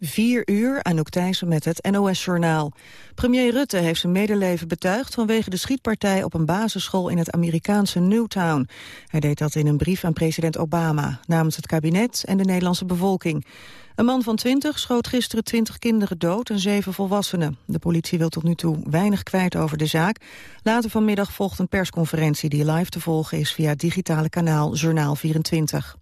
4 uur, Anouk Thijssen met het NOS-journaal. Premier Rutte heeft zijn medeleven betuigd vanwege de schietpartij op een basisschool in het Amerikaanse Newtown. Hij deed dat in een brief aan president Obama, namens het kabinet en de Nederlandse bevolking. Een man van 20 schoot gisteren 20 kinderen dood en 7 volwassenen. De politie wil tot nu toe weinig kwijt over de zaak. Later vanmiddag volgt een persconferentie die live te volgen is via het digitale kanaal Journaal 24.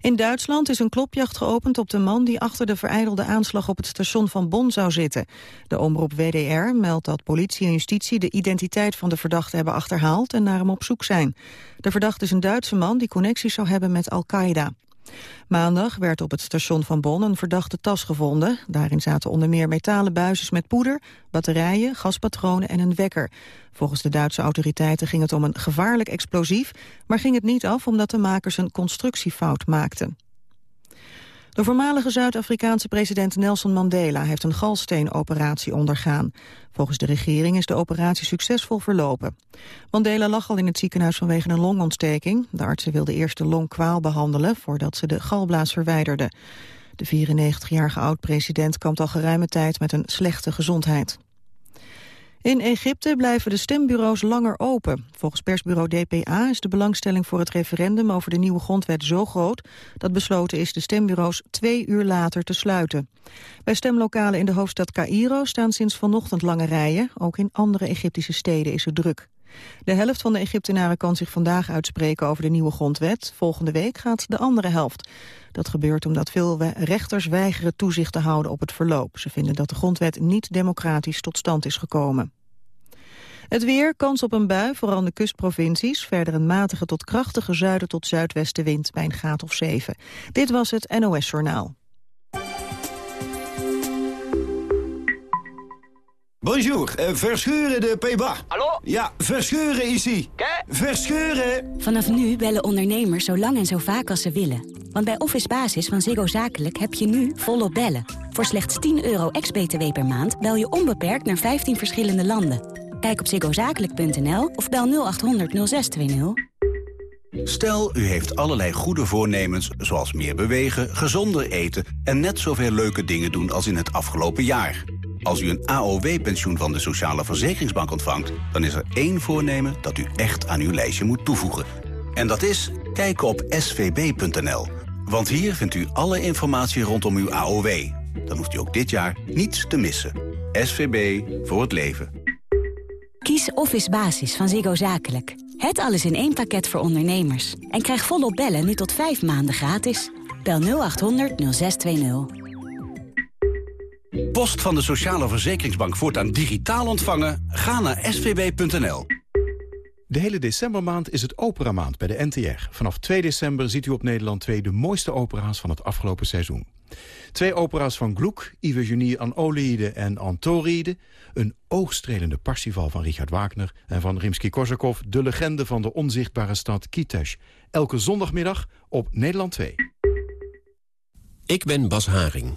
In Duitsland is een klopjacht geopend op de man die achter de vereidelde aanslag op het station van Bonn zou zitten. De omroep WDR meldt dat politie en justitie de identiteit van de verdachte hebben achterhaald en naar hem op zoek zijn. De verdachte is een Duitse man die connecties zou hebben met Al-Qaeda. Maandag werd op het station van Bonn een verdachte tas gevonden. Daarin zaten onder meer metalen buisjes met poeder, batterijen, gaspatronen en een wekker. Volgens de Duitse autoriteiten ging het om een gevaarlijk explosief, maar ging het niet af omdat de makers een constructiefout maakten. De voormalige Zuid-Afrikaanse president Nelson Mandela heeft een galsteenoperatie ondergaan. Volgens de regering is de operatie succesvol verlopen. Mandela lag al in het ziekenhuis vanwege een longontsteking. De artsen wilden eerst de longkwaal behandelen voordat ze de galblaas verwijderden. De 94-jarige oud-president kampt al geruime tijd met een slechte gezondheid. In Egypte blijven de stembureaus langer open. Volgens persbureau DPA is de belangstelling voor het referendum over de nieuwe grondwet zo groot dat besloten is de stembureaus twee uur later te sluiten. Bij stemlokalen in de hoofdstad Cairo staan sinds vanochtend lange rijen. Ook in andere Egyptische steden is het druk. De helft van de Egyptenaren kan zich vandaag uitspreken over de nieuwe grondwet. Volgende week gaat de andere helft. Dat gebeurt omdat veel rechters weigeren toezicht te houden op het verloop. Ze vinden dat de grondwet niet democratisch tot stand is gekomen. Het weer, kans op een bui, vooral in de kustprovincies. Verder een matige tot krachtige zuiden tot zuidwestenwind bij een graad of 7. Dit was het NOS Journaal. Bonjour, uh, verscheuren de Peba. Hallo? Ja, verscheuren is ie. Verscheuren! Vanaf nu bellen ondernemers zo lang en zo vaak als ze willen. Want bij Office Basis van Ziggo Zakelijk heb je nu volop bellen. Voor slechts 10 euro ex-BTW per maand bel je onbeperkt naar 15 verschillende landen. Kijk op ziggozakelijk.nl of bel 0800 0620. Stel, u heeft allerlei goede voornemens, zoals meer bewegen, gezonder eten... en net zoveel leuke dingen doen als in het afgelopen jaar. Als u een AOW-pensioen van de Sociale Verzekeringsbank ontvangt... dan is er één voornemen dat u echt aan uw lijstje moet toevoegen. En dat is kijken op svb.nl. Want hier vindt u alle informatie rondom uw AOW. Dan hoeft u ook dit jaar niets te missen. SVB voor het leven. Kies Office Basis van Ziggo Zakelijk. Het alles in één pakket voor ondernemers. En krijg volop bellen nu tot vijf maanden gratis. Bel 0800 0620. Post van de Sociale Verzekeringsbank voortaan digitaal ontvangen? Ga naar svb.nl. De hele decembermaand is het operamaand bij de NTR. Vanaf 2 december ziet u op Nederland 2 de mooiste opera's van het afgelopen seizoen. Twee opera's van Gluck, Iphigenie aan Oliede en Antoride. Een oogstrelende parsifal van Richard Wagner. En van Rimsky-Korsakov, de legende van de onzichtbare stad Kitesh. Elke zondagmiddag op Nederland 2. Ik ben Bas Haring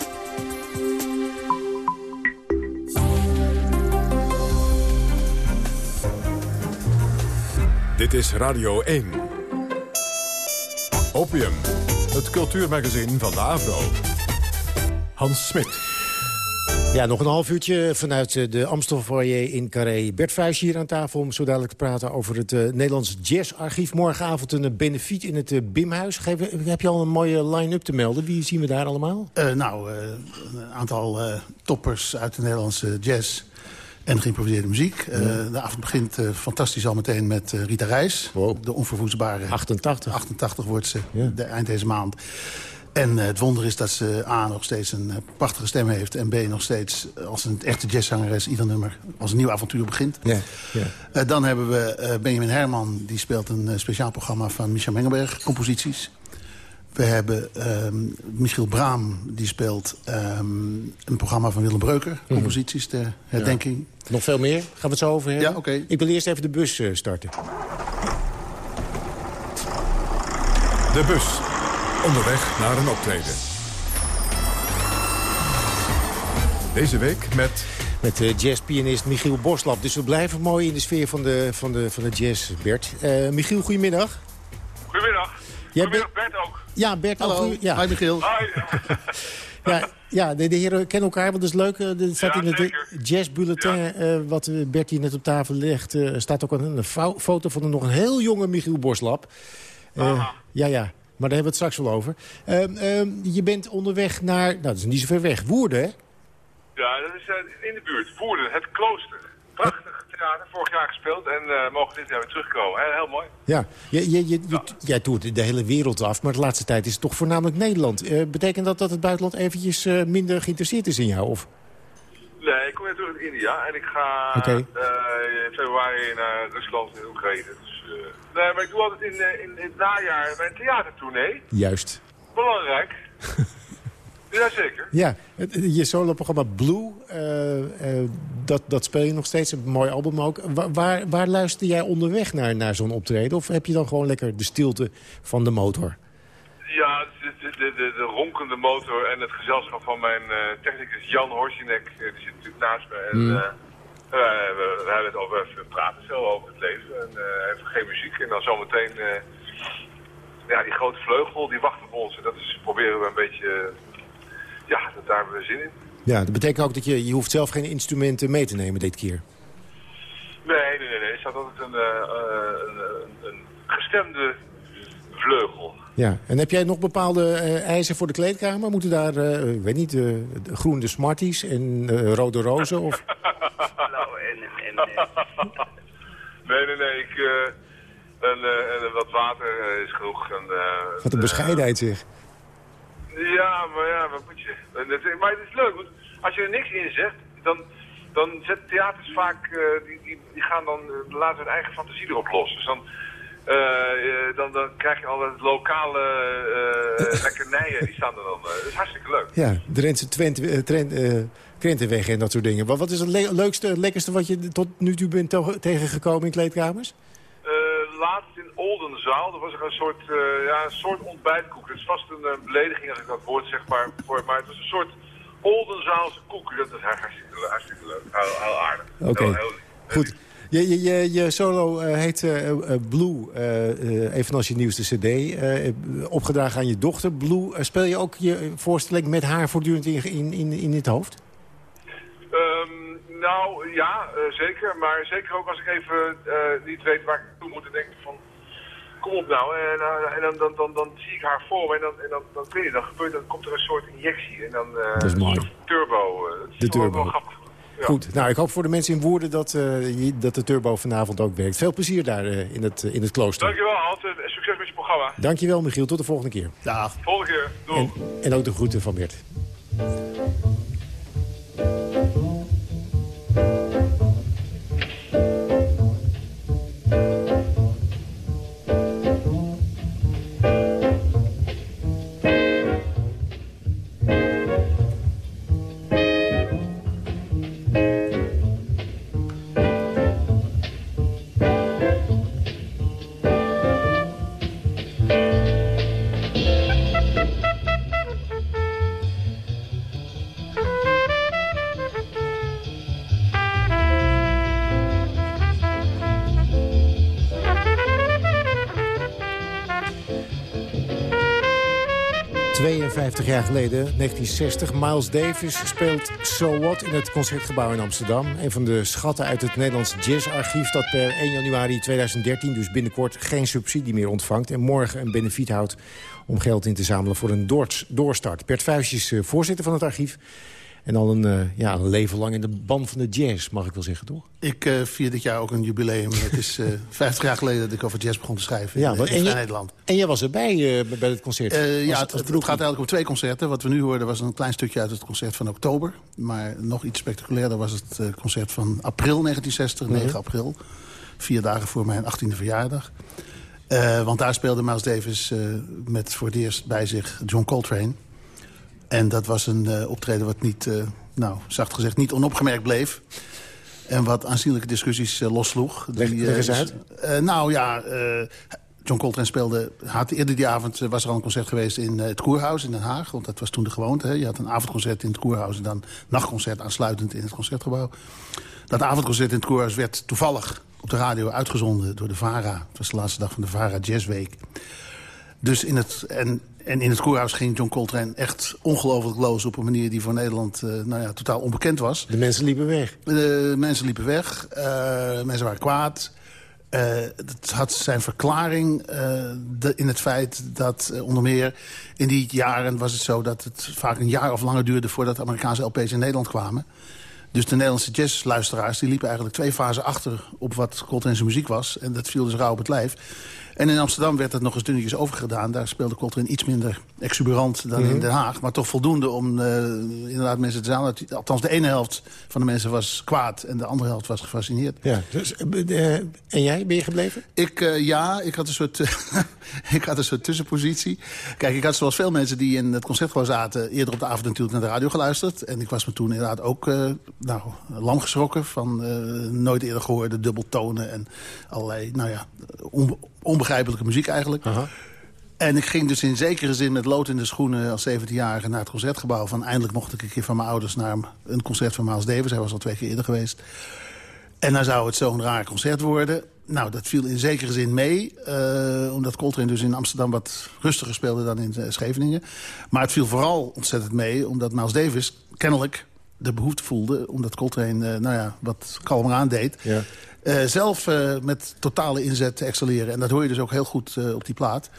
Dit is Radio 1. Opium, het cultuurmagazin van de AVRO. Hans Smit. Ja, nog een half uurtje vanuit eh, de Amstelfoyer in Carré. Bert Vuijs hier aan tafel om zo dadelijk te praten over het uh, Nederlands Jazzarchief. Morgenavond een benefiet in het uh, Bimhuis. Geef, heb je al een mooie line-up te melden? Wie zien we daar allemaal? Uh, nou, een aantal toppers uit de Nederlandse jazz en geïmproviseerde muziek. Ja. de avond begint fantastisch al meteen met Rita Reis. Wow. De onverwoestbare... 88. 88 wordt ze, ja. de, eind deze maand. En het wonder is dat ze A, nog steeds een prachtige stem heeft... en B, nog steeds als een echte jazzzangeres ieder nummer als een nieuw avontuur begint. Ja, ja. Dan hebben we Benjamin Herman, die speelt een speciaal programma van Michel Mengelberg, composities. We hebben ehm, Michiel Braam, die speelt ehm, een programma van Willem Breuker. Mhm. Composities ter herdenking. Nog veel meer? Gaan we het zo over hebben? Ja, oké. Ik wil eerst even de bus eh, starten. De bus. Onderweg naar een optreden. Deze week met... Met de jazzpianist Michiel Boslap. Dus we blijven mooi in de sfeer van de, van de, van de jazz, Bert. Eh, Michiel, goedemiddag. Goedemiddag. Jij Bert ook. Ja, Bert. ook Hallo, goeie- ja. hi Michiel. Hoi. Ja, ja de, de heren kennen elkaar, want dat is leuk. eh, Er staat Ja, in het jazzbulletin, eh, wat eh, Bert hier net op tafel legt... eh, staat ook een, een fo- foto van een nog een heel jonge Michiel Boslap. Eh, Aha. ja, ja, maar daar hebben we het straks wel over. Ehm, ehm, je bent onderweg naar, nou, dat is niet zo ver weg, Woerden, hè? Ja, dat is eh, in de buurt. Voerden, het klooster. Prachtig vorig jaar gespeeld en eh, mogen dit jaar weer terugkomen. Heel, heel mooi. Ja, je, je, je, jij toert de hele wereld af, maar de laatste tijd is het toch voornamelijk Nederland. Eh, betekent dat dat het buitenland eventjes eh, minder geïnteresseerd is in jou? Of? Nee, ik kom net terug uit India en ik ga in februari naar Rusland en Oekraïne. Dus, nee, maar ik doe altijd in, in, in het najaar mijn theatertournee. Juist. Belangrijk. Jazeker. Ja, je solo-programma Blue, eh, eh, dat, dat speel je nog steeds. Een mooi album ook. Wa- waar, waar luister jij onderweg naar, naar zo'n optreden? Of heb je dan gewoon lekker de stilte van de motor? Ja, de, de, de, de, de ronkende motor en het gezelschap van mijn eh, technicus Jan Horsinek, die zit natuurlijk naast me. En, Hmm. we, we hebben het over, we praten zo over het leven en eh, even geen muziek. En dan zometeen, ja, die grote vleugel, die wacht op ons. En dat is, proberen we een beetje, ja, daar hebben we zin in. Ja, dat betekent ook dat je, je hoeft zelf geen instrumenten mee te nemen dit keer. Nee, nee, nee, nee. Er staat altijd een, eh, eh, een, een, een gestemde vleugel. Ja, en heb jij nog bepaalde eh, eisen voor de kleedkamer? Moeten daar, eh, ik weet niet, eh, groene Smarties en eh, rode rozen? Of... En, en, nee, nee, nee. Ik, eh, en, eh, en wat water eh, is genoeg. En, eh, Wat een eh, bescheidenheid zeg. Ja, maar ja, wat moet je? Maar het is leuk, want als je er niks in zegt, dan, dan zet theaters vaak, eh, die, die, die gaan dan eh, laten hun eigen fantasie erop los. Dus dan, eh, dan, dan krijg je al het lokale lekkernijen, die staan er dan. dat is hartstikke leuk. Ja, de Drentse Twente, Krentenweg en dat soort dingen. Wat, wat is het le- leukste, het lekkerste wat je tot nu toe bent tegengekomen in kleedkamers? Laatst in Oldenzaal, er was er een soort, eh, ja, een soort ontbijtkoek. Het is vast een eh, belediging als ik dat woord zeg, maar, voor, maar het was een soort Oldenzaalse koek. Dat is hartstikke, le- hartstikke leuk, heel, heel aardig. Oké, goed. Je, je, je, je solo eh, heet eh, Blue, eh, evenals je nieuwste cd. opgedragen aan je dochter, Blue. Speel je ook je voorstelling met haar voortdurend in, in, in, in het hoofd? Ehm, nou, ja, eh, zeker. Maar zeker ook als ik even eh, niet weet waar ik toe moet, dan denk ik van... Kom op nou, en, eh, en dan, dan, dan, dan zie ik haar voor me en dan, en dan, dan, weet je, dan, gebeurt, dan komt er een soort injectie. En dan, eh, Dat is mooi. turbo. dat De turbo. wel grappig. Ja. Goed, nou ik hoop voor de mensen in Woerden dat, eh, dat de turbo vanavond ook werkt. Veel plezier daar in, het, in het klooster. Dankjewel, Hans. en Succes met je programma. Dankjewel Michiel, tot de volgende keer. Dag. Volgende keer. Doei. En, en ook de groeten van Bert. thank you jaar geleden, 1960. Miles Davis speelt So What in het Concertgebouw in Amsterdam. Een van de schatten uit het Nederlands jazzarchief... dat per 1 januari 2013, dus binnenkort, geen subsidie meer ontvangt... en morgen een benefiet houdt om geld in te zamelen voor een doors- doorstart. Bert Vuijs is eh, voorzitter van het archief... en al een, eh, ja, een leven lang in de ban van de jazz, mag ik wel zeggen, toch? Ik eh, vier dit jaar ook een jubileum. Het is eh 50 jaar geleden dat ik over jazz begon te schrijven Ja, in, je- Nederland. En jij was erbij bij het concert? Ja, het, het gaat eigenlijk om twee concerten. Wat we nu hoorden was een klein stukje uit het concert van oktober. Maar nog iets spectaculairder was het concert van april 1960, 9 april. Vier dagen voor mijn 18e verjaardag. Uh, want daar speelde Miles Davis uh, met voor het eerst bij zich John Coltrane. En dat was een uh, optreden wat niet, nou, zacht gezegd, niet onopgemerkt bleef. En wat aanzienlijke discussies lossloeg. Leg, leg eens uit. nou ja, John Coltrane speelde... Had, eerder die avond was er al een concert geweest in het Koerhuis in Den Haag. Want dat was toen de gewoonte. Hè. Je had een avondconcert in het Koerhuis... en dan nachtconcert aansluitend in het Concertgebouw. Dat avondconcert in het Koerhuis werd toevallig op de radio uitgezonden door de VARA. Het was de laatste dag van de VARA Jazzweek. Dus in het, en, en in het koerhuis ging John Coltrane echt ongelooflijk los... op een manier die voor Nederland uh, nou ja, totaal onbekend was. De mensen liepen weg? De mensen liepen weg. Uh, mensen waren kwaad. Uh, het had zijn verklaring de, in het feit dat onder meer in die jaren was het zo... dat het vaak een jaar of langer duurde voordat Amerikaanse LP's in Nederland kwamen. Dus de Nederlandse jazzluisteraars die liepen eigenlijk twee fasen achter... op wat Coltrane's muziek was. En dat viel dus rauw op het lijf. En in Amsterdam werd dat nog eens dunnetjes overgedaan. Daar speelde Coltrane iets minder exuberant dan in mhm. Den Haag. Maar toch voldoende om uh, inderdaad mensen te zijn. Althans, de ene helft van de mensen was kwaad... en de andere helft was gefascineerd. Ja, dus, uh, en jij, ben je gebleven? Ik, uh, ja, ik had, een soort, ik had een soort tussenpositie. Kijk, ik had zoals veel mensen die in het concertgebouw zaten... eerder op de avond natuurlijk naar de radio geluisterd. En ik was me toen inderdaad ook nou, lam geschrokken... van nooit eerder gehoorde dubbeltonen en allerlei, nou ja... onbegrijpelijke muziek eigenlijk. En ik ging dus in zekere zin met lood in de schoenen als 17-jarige naar het concertgebouw. Van eindelijk mocht ik een keer van mijn ouders naar een concert van Miles Davis. Hij was al twee keer eerder geweest. En dan zou het zo'n raar concert worden. Nou, dat viel in zekere zin mee. Uh, omdat Coltrane dus in Amsterdam wat rustiger speelde dan in uh, Scheveningen. Maar het viel vooral ontzettend mee. Omdat Miles Davis kennelijk de behoefte voelde. Omdat Coltrane uh, nou ja, wat kalmer aandeed. Ja. Uh, zelf uh, met totale inzet te excelleren. En dat hoor je dus ook heel goed uh, op die plaat.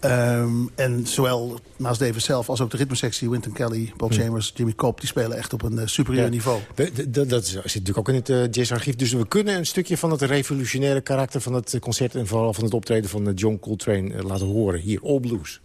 Um, en zowel Miles Davis zelf als ook de ritmesectie... Wynton Kelly, Bob hm. Chambers, Jimmy Cope... die spelen echt op een superieur ja. niveau. Dat zit natuurlijk ook in het jazzarchief. Dus we kunnen een stukje van het revolutionaire karakter... van het concert en vooral van het optreden van John Coltrane laten horen. Hier, All Blues.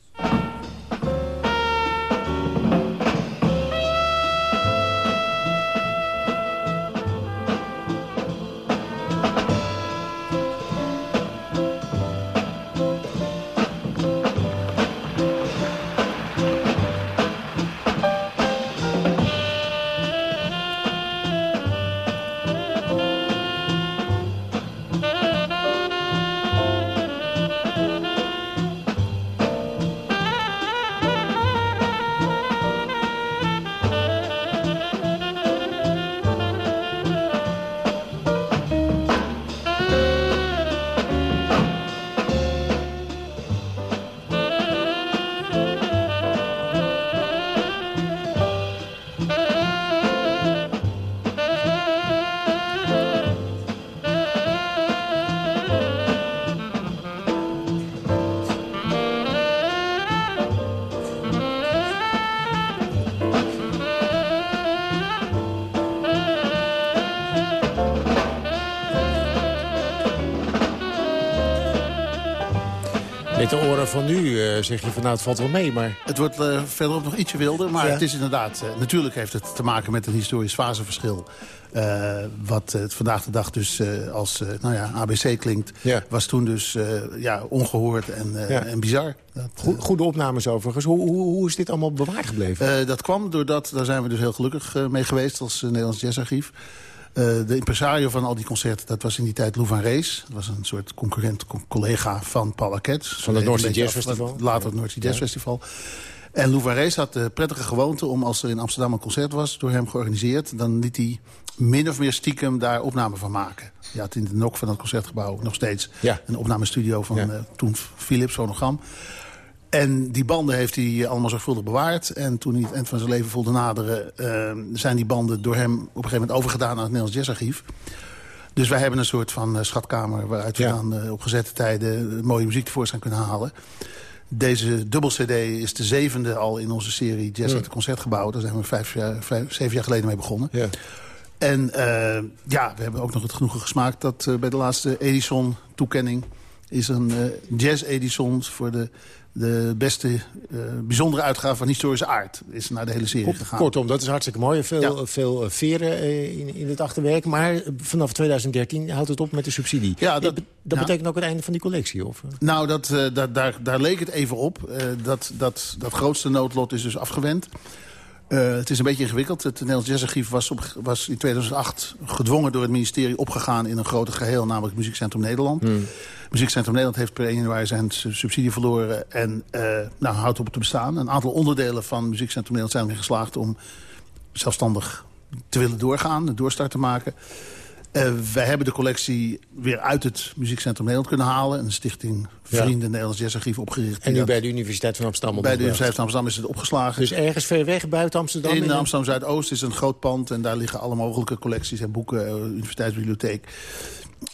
Met de oren van nu uh, zeg je van nou, het valt wel mee, maar... Het wordt uh, verderop nog ietsje wilder, maar het is inderdaad... Uh, natuurlijk heeft het te maken met een historisch faseverschil. wat vandaag de dag dus als nou ja, ABC klinkt... Ja. was toen dus ja, ongehoord en, ja. en bizar. Dat, Goede opnames overigens. Hoe, hoe, hoe, is dit allemaal bewaard gebleven? dat kwam doordat, daar zijn we dus heel gelukkig mee geweest als Nederlands Jazzarchief... Uh, de impresario van al die concerten, dat was in die tijd Lou van Rees. Dat was een soort concurrent, collega van Paul Arquette. Van het Noordse Jazz Festival? Later het Noordse Jazz Festival. En Lou van Rees had de prettige gewoonte om als er in Amsterdam een concert was... door hem georganiseerd, dan liet hij min of meer stiekem daar opname van maken. Je had in de nok van het concertgebouw nog steeds ja. een opnamestudio van ja. uh, toen Philips, fonogram. En die banden heeft hij allemaal zorgvuldig bewaard. En toen hij het eind van zijn leven voelde naderen... Uh, zijn die banden door hem op een gegeven moment overgedaan aan het Nederlands Jazzarchief. Dus wij hebben een soort van uh, schatkamer... waaruit we dan uh, op gezette tijden mooie muziek tevoorschijn kunnen halen. Deze dubbel cd is de zevende al in onze serie Jazz ja. het Concertgebouw. Daar zijn we vijf, jaar, vijf, zeven jaar geleden mee begonnen. Ja. En ja, we hebben ook nog het genoegen gesmaakt... dat bij de laatste Edison-toekenning is een uh, jazz-edition voor de, de beste uh, bijzondere uitgave van historische aard. Is naar de hele serie gegaan. Kortom, dat is hartstikke mooi. Veel, veel veren in, in het achterwerk. Maar vanaf 2013 houdt het op met de subsidie. Ja, dat, dat betekent ook het einde van die collectie? Of? Nou, dat, dat, daar, daar leek het even op. dat, dat, dat grootste noodlot is dus afgewend. Uh, het is een beetje ingewikkeld. Het Nederlands Jazzarchief was, op, was in 2008 gedwongen door het ministerie opgegaan in een groter geheel, namelijk Muziekcentrum Nederland. Hmm. Muziekcentrum Nederland heeft per 1 januari zijn subsidie verloren en uh, nou, houdt op te bestaan. Een aantal onderdelen van Muziekcentrum Nederland zijn erin geslaagd om zelfstandig te willen doorgaan, een doorstart te maken. Uh, wij hebben de collectie weer uit het Muziekcentrum Nederland kunnen halen. Een stichting Vrienden ja. Nederlands Jazzarchief opgericht. En nu bij de Universiteit van Amsterdam? Bij de Universiteit van Amsterdam is het opgeslagen. Dus ergens ver weg buiten Amsterdam? In, in Amsterdam Zuidoost is een groot pand. En daar liggen alle mogelijke collecties en boeken. Uh, universiteitsbibliotheek.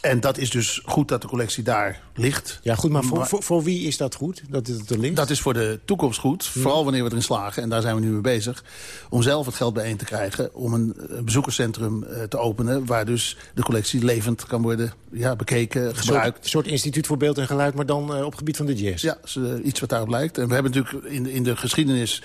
En dat is dus goed dat de collectie daar ligt. Ja, goed, maar voor, voor, voor wie is dat goed, dat het er ligt? Dat is voor de toekomst goed, vooral wanneer we erin slagen. En daar zijn we nu mee bezig. Om zelf het geld bijeen te krijgen om een, bezoekerscentrum uh, te openen... waar dus de collectie levend kan worden ja, bekeken, gebruikt. Een soort, instituut voor beeld en geluid, maar dan uh, op gebied van de jazz. Ja, iets wat daarop lijkt. En we hebben natuurlijk in, in de geschiedenis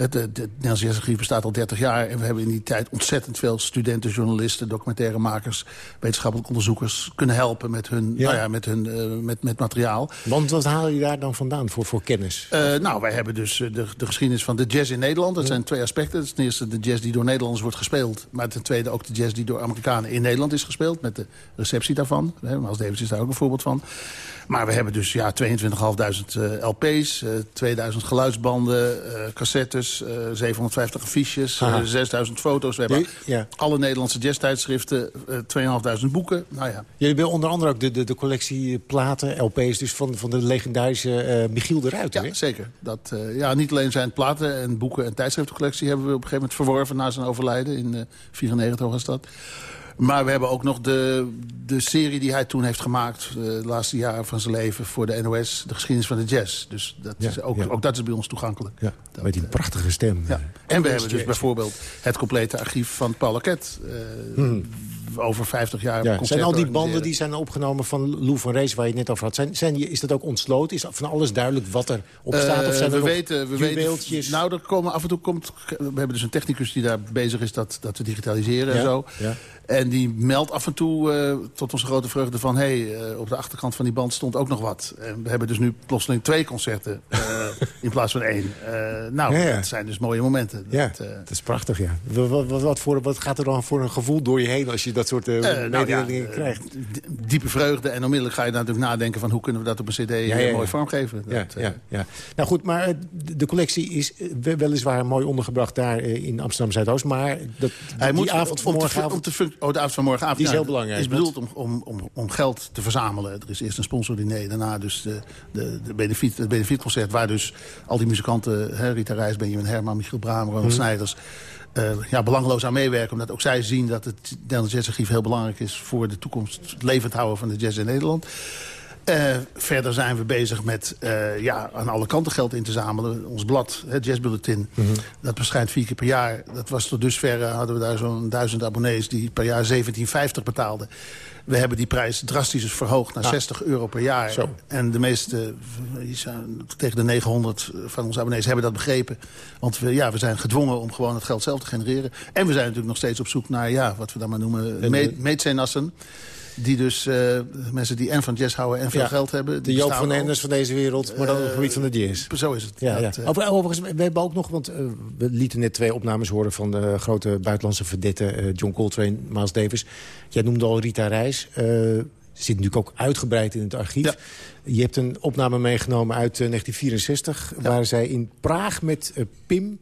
het, het, het Nederlands bestaat al 30 jaar. En we hebben in die tijd ontzettend veel studenten, journalisten, documentairemakers, wetenschappelijke onderzoekers kunnen helpen met hun, ja. Nou ja, met, hun uh, met, met materiaal. Want wat halen jullie daar dan vandaan voor, voor kennis? Uh, nou, wij hebben dus de, de geschiedenis van de jazz in Nederland. Dat zijn twee aspecten. Ten eerste de jazz die door Nederlanders wordt gespeeld. Maar ten tweede ook de jazz die door Amerikanen in Nederland is gespeeld. Met de receptie daarvan. Als Davis is daar ook een voorbeeld van. Maar we hebben dus ja, 22.500 uh, LP's, uh, 2000 geluidsbanden, uh, cassettes, 750 affiches, 6000 foto's. We hebben ja. alle Nederlandse jazztijdschriften, 2.500 boeken. Nou ja. Jullie hebben onder andere ook de, de, de collectie platen, LP's... dus van, van de legendarische Michiel de Ruiter. Ja, zeker. Dat, ja, niet alleen zijn platen en boeken en tijdschriftencollectie... hebben we op een gegeven moment verworven na zijn overlijden in 1994 was dat. Maar we hebben ook nog de, de serie die hij toen heeft gemaakt... Eh, de laatste jaren van zijn leven voor de NOS. De geschiedenis van de jazz. Dus dat is ook, ook dat is bij ons toegankelijk. Ja, dat, met die prachtige stem. Ja. En we hebben dus bijvoorbeeld het complete archief van Paul Laquette. Uh, hmm over 50 jaar ja, Zijn al die banden die zijn opgenomen van Lou van Rees... waar je het net over had, zijn, zijn die, is dat ook ontsloten? Is van alles duidelijk wat er op staat? of zijn we er weten, we weten, Nou, er komen af en toe komt... We hebben dus een technicus die daar bezig is dat, dat te digitaliseren en zo. Ja. En die meldt af en toe uh, tot onze grote vreugde van... hé, hey, uh, op de achterkant van die band stond ook nog wat. En we hebben dus nu plotseling twee concerten uh, in plaats van één. nou, ja, ja. dat zijn dus mooie momenten. Ja, dat, dat is prachtig, ja. Wat, wat, wat, voor, wat gaat er dan voor een gevoel door je heen... als je dat soort mededelingen nou ja, krijgt? Diepe vreugde en onmiddellijk ga je natuurlijk nadenken... van hoe kunnen we dat op een cd mooi vormgeven. Dat, ja, ja, Nou goed, maar de collectie is weliswaar mooi ondergebracht daar in Amsterdam-Zuidoost. Maar dat, Hij die moet, avond van morgenavond... Oh, de avond van morgenavond. Die is heel belangrijk. is bedoeld om, om, om, om geld te verzamelen. Er is eerst een sponsordiner, daarna dus de, de, de benefiet, het benefietconcert... waar dus al die muzikanten, hè, Rita Reis, Benjamin Herman, Michiel Bramer, Ronald hmm. Snijders... Uh, ja, belangloos aan meewerken. Omdat ook zij zien dat het Nederlands Jazzarchief heel belangrijk is... voor de toekomst, het levend houden van de jazz in Nederland. Uh, verder zijn we bezig met uh, ja, aan alle kanten geld in te zamelen. Ons blad, het Jazzbulletin, mm -hmm. dat verschijnt vier keer per jaar. Dat was tot dusver hadden we daar zo'n duizend abonnees... die per jaar 17,50 betaalden. We hebben die prijs drastisch verhoogd naar 60 euro per jaar. Zo. En de meeste, tegen de 900 van onze abonnees, hebben dat begrepen. Want we, ja, we zijn gedwongen om gewoon het geld zelf te genereren. En we zijn natuurlijk nog steeds op zoek naar, ja, wat we dan maar noemen, meetzenassen die dus uh, mensen die en van jazz houden en veel geld hebben. De Joop van Enders van deze wereld, maar dan op het gebied van de jazz. Zo is het. Ja. Uh, Overigens, we hebben ook nog, want we lieten net twee opnames horen... van de grote buitenlandse verdetten John Coltrane, Miles Davis. Jij noemde al Rita Reis. zit natuurlijk ook uitgebreid in het archief. Ja. Je hebt een opname meegenomen uit 1964... waar zij in Praag met Pim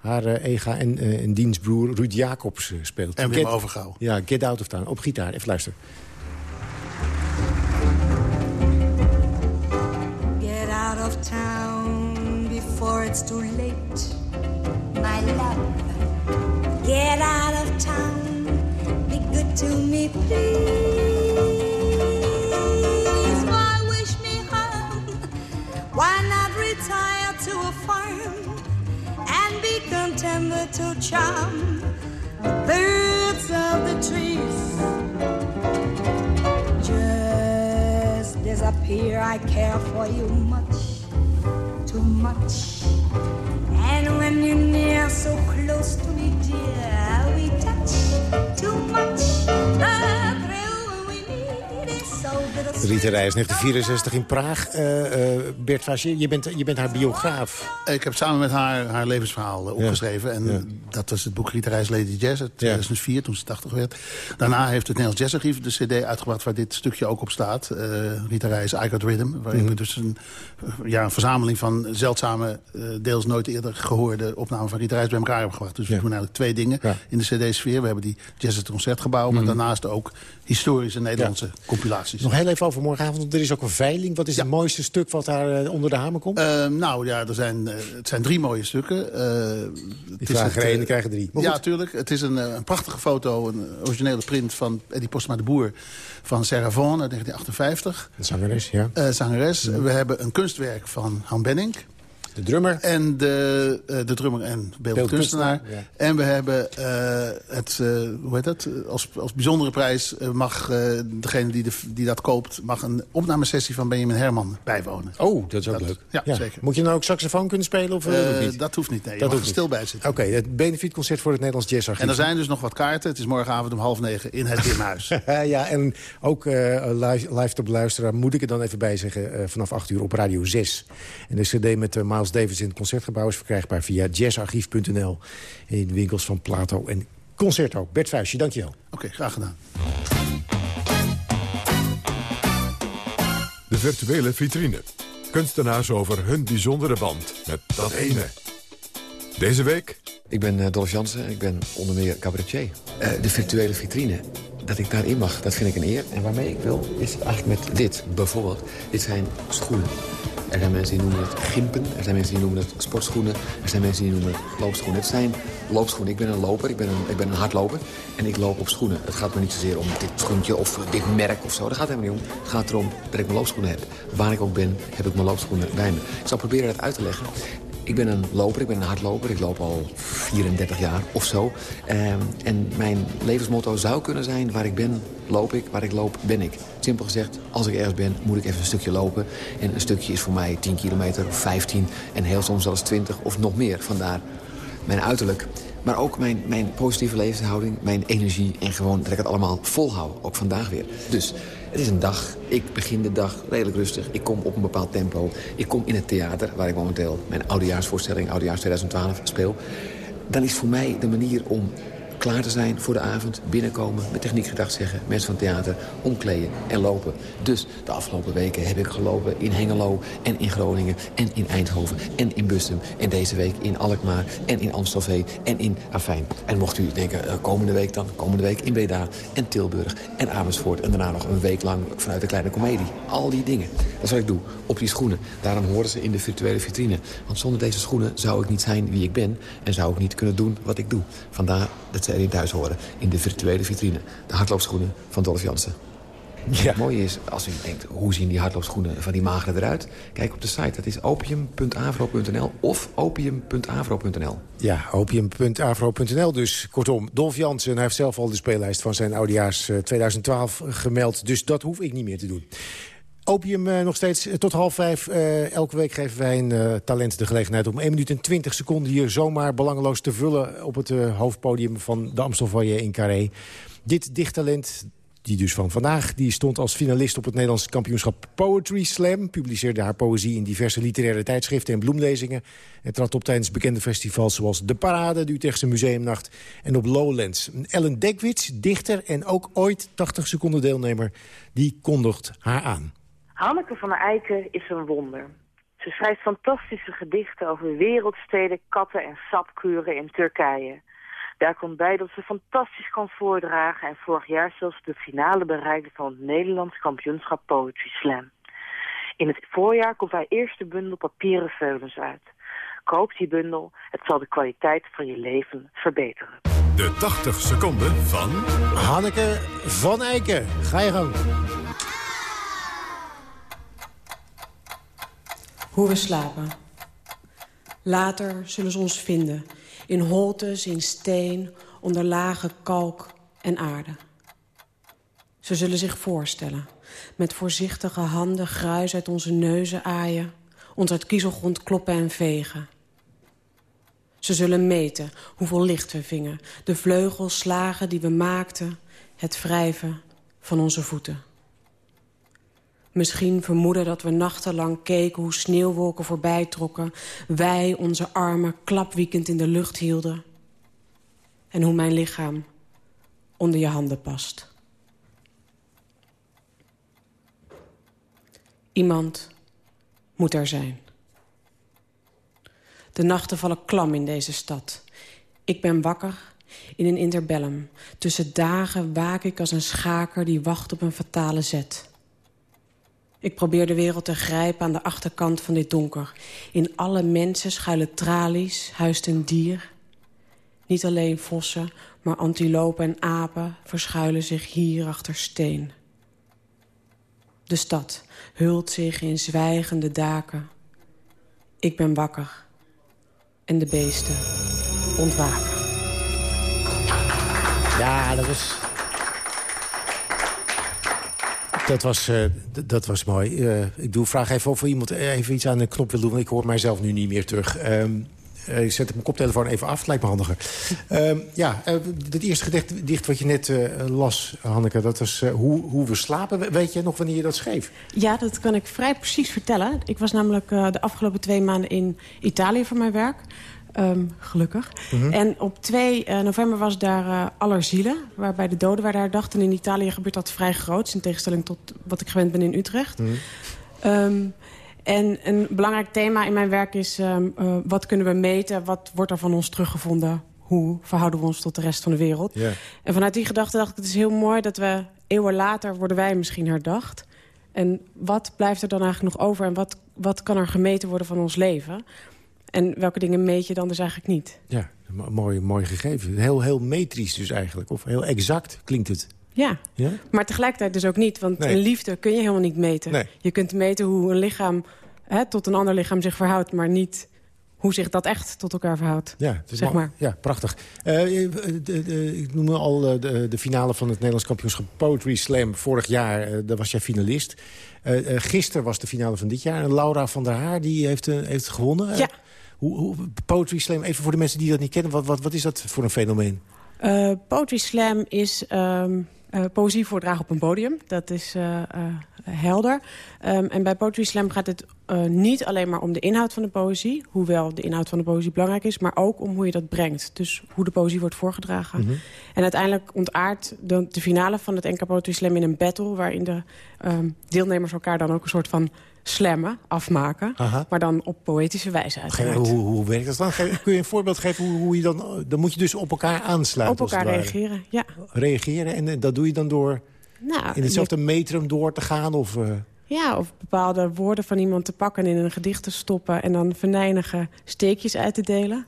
haar uh, ega en, uh, en dienstbroer Ruud Jacobs speelt. En Wim Overgouw. Ja, Get Out of Town, op gitaar. Even luisteren. Town before it's too late. My love, get out of town. Be good to me, please. Why wish me harm? Why not retire to a farm and be content to charm the birds of the trees? Just as appear I care for you much, much. And when you're near so close to me, dear, we touch too much. Need is so bittersweet. Rita Reis, 1964 in Praag. Eh, eh, Bert Vasje, je bent, je bent haar biograaf. Ik heb samen met haar haar levensverhaal eh, opgeschreven. En dat was het boek Rita Reis Lady Jazz uit 2004, toen ze 80 werd. Daarna heeft het Nederlands Jazzarchief de cd uitgebracht... waar dit stukje ook op staat. Rita Reis, I Got Rhythm. Waarin we dus een, ja, een verzameling van zeldzame... deels nooit eerder gehoorde opnamen van Rita Reis bij elkaar hebben gebracht. Dus we doen eigenlijk twee dingen in de cd-sfeer. We hebben die Jazz het Concertgebouw... maar daarnaast ook historische Nederlandse compilaties. Nog heel even over morgenavond, want er is ook een veiling. Wat is het mooiste stuk wat daar eh, onder de hamer komt? Eh, nou ja, er zijn, eh, het zijn drie mooie stukken. Het Die is vragen één, krijgen drie. Maar ja, goed. tuurlijk. Het is een, een prachtige foto, een originele print van Eddie Postma de Boer... van Sarah Vaughan uit 1958. De zangeres, ja. Zangeres. We hebben een kunstwerk van Han Benning. De drummer. En de, eh, de drummer en beeldkunstenaar. Ja. En we hebben eh, het, eh, hoe heet dat? Als, als bijzondere prijs mag degene die, de, die dat koopt... mag een opnamesessie van Benjamin Herman bijwonen. Oh, dat is ook leuk. Ja, zeker. Moet je nou ook saxofoon kunnen spelen? Of, niet? dat hoeft niet, nee. Je Dat mag er stil bij zitten. Oké, het benefietconcert voor het Nederlands Jazzarchief. En er zijn dus nog wat kaarten. Het is morgenavond om half negen in het Dimhuis. ja, en ook live, live te beluisteren, moet ik er dan even bij zeggen... vanaf 8 uur op Radio 6. En de cd met eh, Miles Davis in het Concertgebouw is verkrijgbaar via jazzarchief.nl. In de winkels van Plato en Concerto. Bert Vuistje, dankjewel. Oké, graag gedaan. De virtuele vitrine. Kunstenaars over hun bijzondere band met dat ene. Deze week Ik ben uh, Dolph Jansen, ik ben onder meer cabaretier. Uh, de virtuele vitrine, dat ik daarin mag, dat vind ik een eer. En waarmee ik wil, is eigenlijk met dit bijvoorbeeld. Dit zijn schoenen. Er zijn mensen die noemen het gimpen, er zijn mensen die noemen het sportschoenen... er zijn mensen die noemen het loopschoenen. Het zijn loopschoenen. Ik ben een loper, ik ben een, ik ben een hardloper en ik loop op schoenen. Het gaat me niet zozeer om dit schoentje of dit merk of zo. Dat gaat helemaal niet om. Het gaat erom dat ik mijn loopschoenen heb. Waar ik ook ben, heb ik mijn loopschoenen bij me. Ik zal proberen dat uit te leggen. Ik ben een loper, ik ben een hardloper. Ik loop al 34 jaar of zo. Um, en mijn levensmotto zou kunnen zijn... waar ik ben, loop ik. Waar ik loop, ben ik. Simpel gezegd, als ik ergens ben, moet ik even een stukje lopen. En een stukje is voor mij 10 kilometer of 15. En heel soms zelfs 20 of nog meer. Vandaar mijn uiterlijk. Maar ook mijn, mijn positieve levenshouding, mijn energie... en gewoon dat ik het allemaal volhoud. Ook vandaag weer. Dus het is een dag. Ik begin de dag redelijk rustig. Ik kom op een bepaald tempo. Ik kom in het theater, waar ik momenteel mijn oudejaarsvoorstelling... Oudejaars 2012 speel. Dan is voor mij de manier om klaar te zijn voor de avond. Binnenkomen, met techniek gedacht zeggen. Mensen van theater, omkleden en lopen. Dus de afgelopen weken heb ik gelopen in Hengelo en in Groningen... en in Eindhoven en in Bussum. En deze week in Alkmaar en in Amstelveen en in Afijn. En mocht u denken, uh, komende week dan, komende week in Breda en Tilburg en Amersfoort... en daarna nog een week lang vanuit de kleine komedie. Al die dingen. Dat wat ik doe, op die schoenen. Daarom horen ze in de virtuele vitrine. Want zonder deze schoenen zou ik niet zijn wie ik ben... en zou ik niet kunnen doen wat ik doe. Vandaar dat ze erin thuis horen. In de virtuele vitrine. De hardloopschoenen van Dolph Jansen. Ja. Het mooie is, als u denkt, hoe zien die hardloopschoenen van die magere eruit? Kijk op de site, dat is opium.avro.nl of opium.avro.nl. Ja, opium.avro.nl dus. Kortom, Dolph Jansen hij heeft zelf al de speellijst van zijn oudejaars uh, 2012 gemeld. Dus dat hoef ik niet meer te doen. Opium uh, nog steeds uh, tot half vijf. Uh, elke week geven wij een talent de gelegenheid om 1 minuut en 20 seconden... hier zomaar belangeloos te vullen op het hoofdpodium van de Amstelfoyer in Carré. Dit dichttalent, die dus van vandaag, die stond als finalist op het Nederlands kampioenschap Poetry Slam. Publiceerde haar poëzie in diverse literaire tijdschriften en bloemlezingen. En trad op tijdens bekende festivals zoals De Parade, de Utrechtse Museumnacht en op Lowlands. Ellen Dekwits, dichter en ook ooit 80 seconden deelnemer, die kondigt haar aan. Hanneke van der Eiken is een wonder. Ze schrijft fantastische gedichten over wereldsteden, katten en sapkuren in Turkije. Daar komt bij dat ze fantastisch kan voordragen en vorig jaar zelfs de finale bereikte van het Nederlands kampioenschap Poetry Slam. In het voorjaar komt haar eerste bundel papieren veulens uit. Koop die bundel, het zal de kwaliteit van je leven verbeteren. De 80 seconden van... Hanneke van Eiken. Ga je gang. Hoe we slapen. Later zullen ze ons vinden. In holtes, in steen, onder lage kalk en aarde. Ze zullen zich voorstellen. Met voorzichtige handen gruis uit onze neuzen aaien. Ons uit kiezelgrond kloppen en vegen. Ze zullen meten hoeveel licht we vingen. De vleugelslagen die we maakten. Het wrijven van onze voeten. Misschien vermoeden dat we nachtenlang keken hoe sneeuwwolken voorbij trokken. Wij onze armen klapwiekend in de lucht hielden. En hoe mijn lichaam onder je handen past. Iemand moet er zijn. De nachten vallen klam in deze stad. Ik ben wakker in een interbellum. Tussen dagen waak ik als een schaker die wacht op een fatale zet. Ik probeer de wereld te grijpen aan de achterkant van dit donker. In alle mensen schuilen tralies, huist een dier. Niet alleen vossen, maar antilopen en apen verschuilen zich hier achter steen. De stad hult zich in zwijgende daken. Ik ben wakker. En de beesten ontwaken. Ja, dat was... Dat was, uh, dat was mooi. Uh, ik doe, vraag even of iemand even iets aan de knop wil doen. Want ik hoor mijzelf nu niet meer terug. Um, uh, ik zet mijn koptelefoon even af. Het lijkt me handiger. Um, ja, het eerste gedicht dicht wat je net las, Hanneke... dat was hoe, hoe we slapen. Weet je nog wanneer je dat schreef? Ja, dat kan ik vrij precies vertellen. Ik was namelijk de afgelopen twee maanden in Italië voor mijn werk. Um, gelukkig. -hmm. En op 2 uh, november was daar uh, Allerzielen, waarbij de doden werden herdacht. En in Italië gebeurt dat vrij groot, in tegenstelling tot wat ik gewend ben in Utrecht. -hmm. um, en een belangrijk thema in mijn werk is... Um, uh, wat kunnen we meten, wat wordt er van ons teruggevonden... hoe verhouden we ons tot de rest van de wereld. Yeah. En vanuit die gedachte dacht ik, het is heel mooi... dat we eeuwen later worden wij misschien herdacht. En wat blijft er dan eigenlijk nog over... en wat, wat kan er gemeten worden van ons leven... En welke dingen meet je dan dus eigenlijk niet? Ja, mooi, mooi gegeven. Heel, heel metrisch dus eigenlijk. Of heel exact klinkt het. Ja, ja? maar tegelijkertijd dus ook niet. Want nee. een liefde kun je helemaal niet meten. Nee. Je kunt meten hoe een lichaam hè, tot een ander lichaam zich verhoudt... maar niet hoe zich dat echt tot elkaar verhoudt. Ja, zeg maar. ja prachtig. Uh, de, de, ik noemde al de, de, finale van het Nederlands kampioenschap Poetry Slam vorig jaar. Uh, daar was jij finalist. Uh, gisteren was de finale van dit jaar. En Laura van der Haar die heeft, heeft gewonnen. Ja. Hoe, hoe, Poetry Slam, even voor de mensen die dat niet kennen... wat, wat, wat is dat voor een fenomeen? Uh, Poetry Slam is um, uh, poëzie voordragen op een podium. Dat is uh, helder. Um, en bij Poetry Slam gaat het niet alleen maar om de inhoud van de poëzie... hoewel de inhoud van de poëzie belangrijk is... maar ook om hoe je dat brengt. Dus hoe de poëzie wordt voorgedragen. Mm -hmm. En uiteindelijk ontaart de, de, finale van het NK Poetry Slam in een battle... waarin de um, deelnemers elkaar dan ook een soort van slammen, afmaken. Aha. Maar dan op poëtische wijze uiteraard. Hoe, hoe werkt dat dan? Kun je een voorbeeld geven hoe, hoe je dan... Dan moet je dus op elkaar aansluiten. Op elkaar reageren, ja. Reageren en dat doe je dan door nou, in hetzelfde je... metrum door te gaan? Of, uh... Ja, of bepaalde woorden van iemand te pakken en in een gedicht te stoppen... en dan venijnige steekjes uit te delen.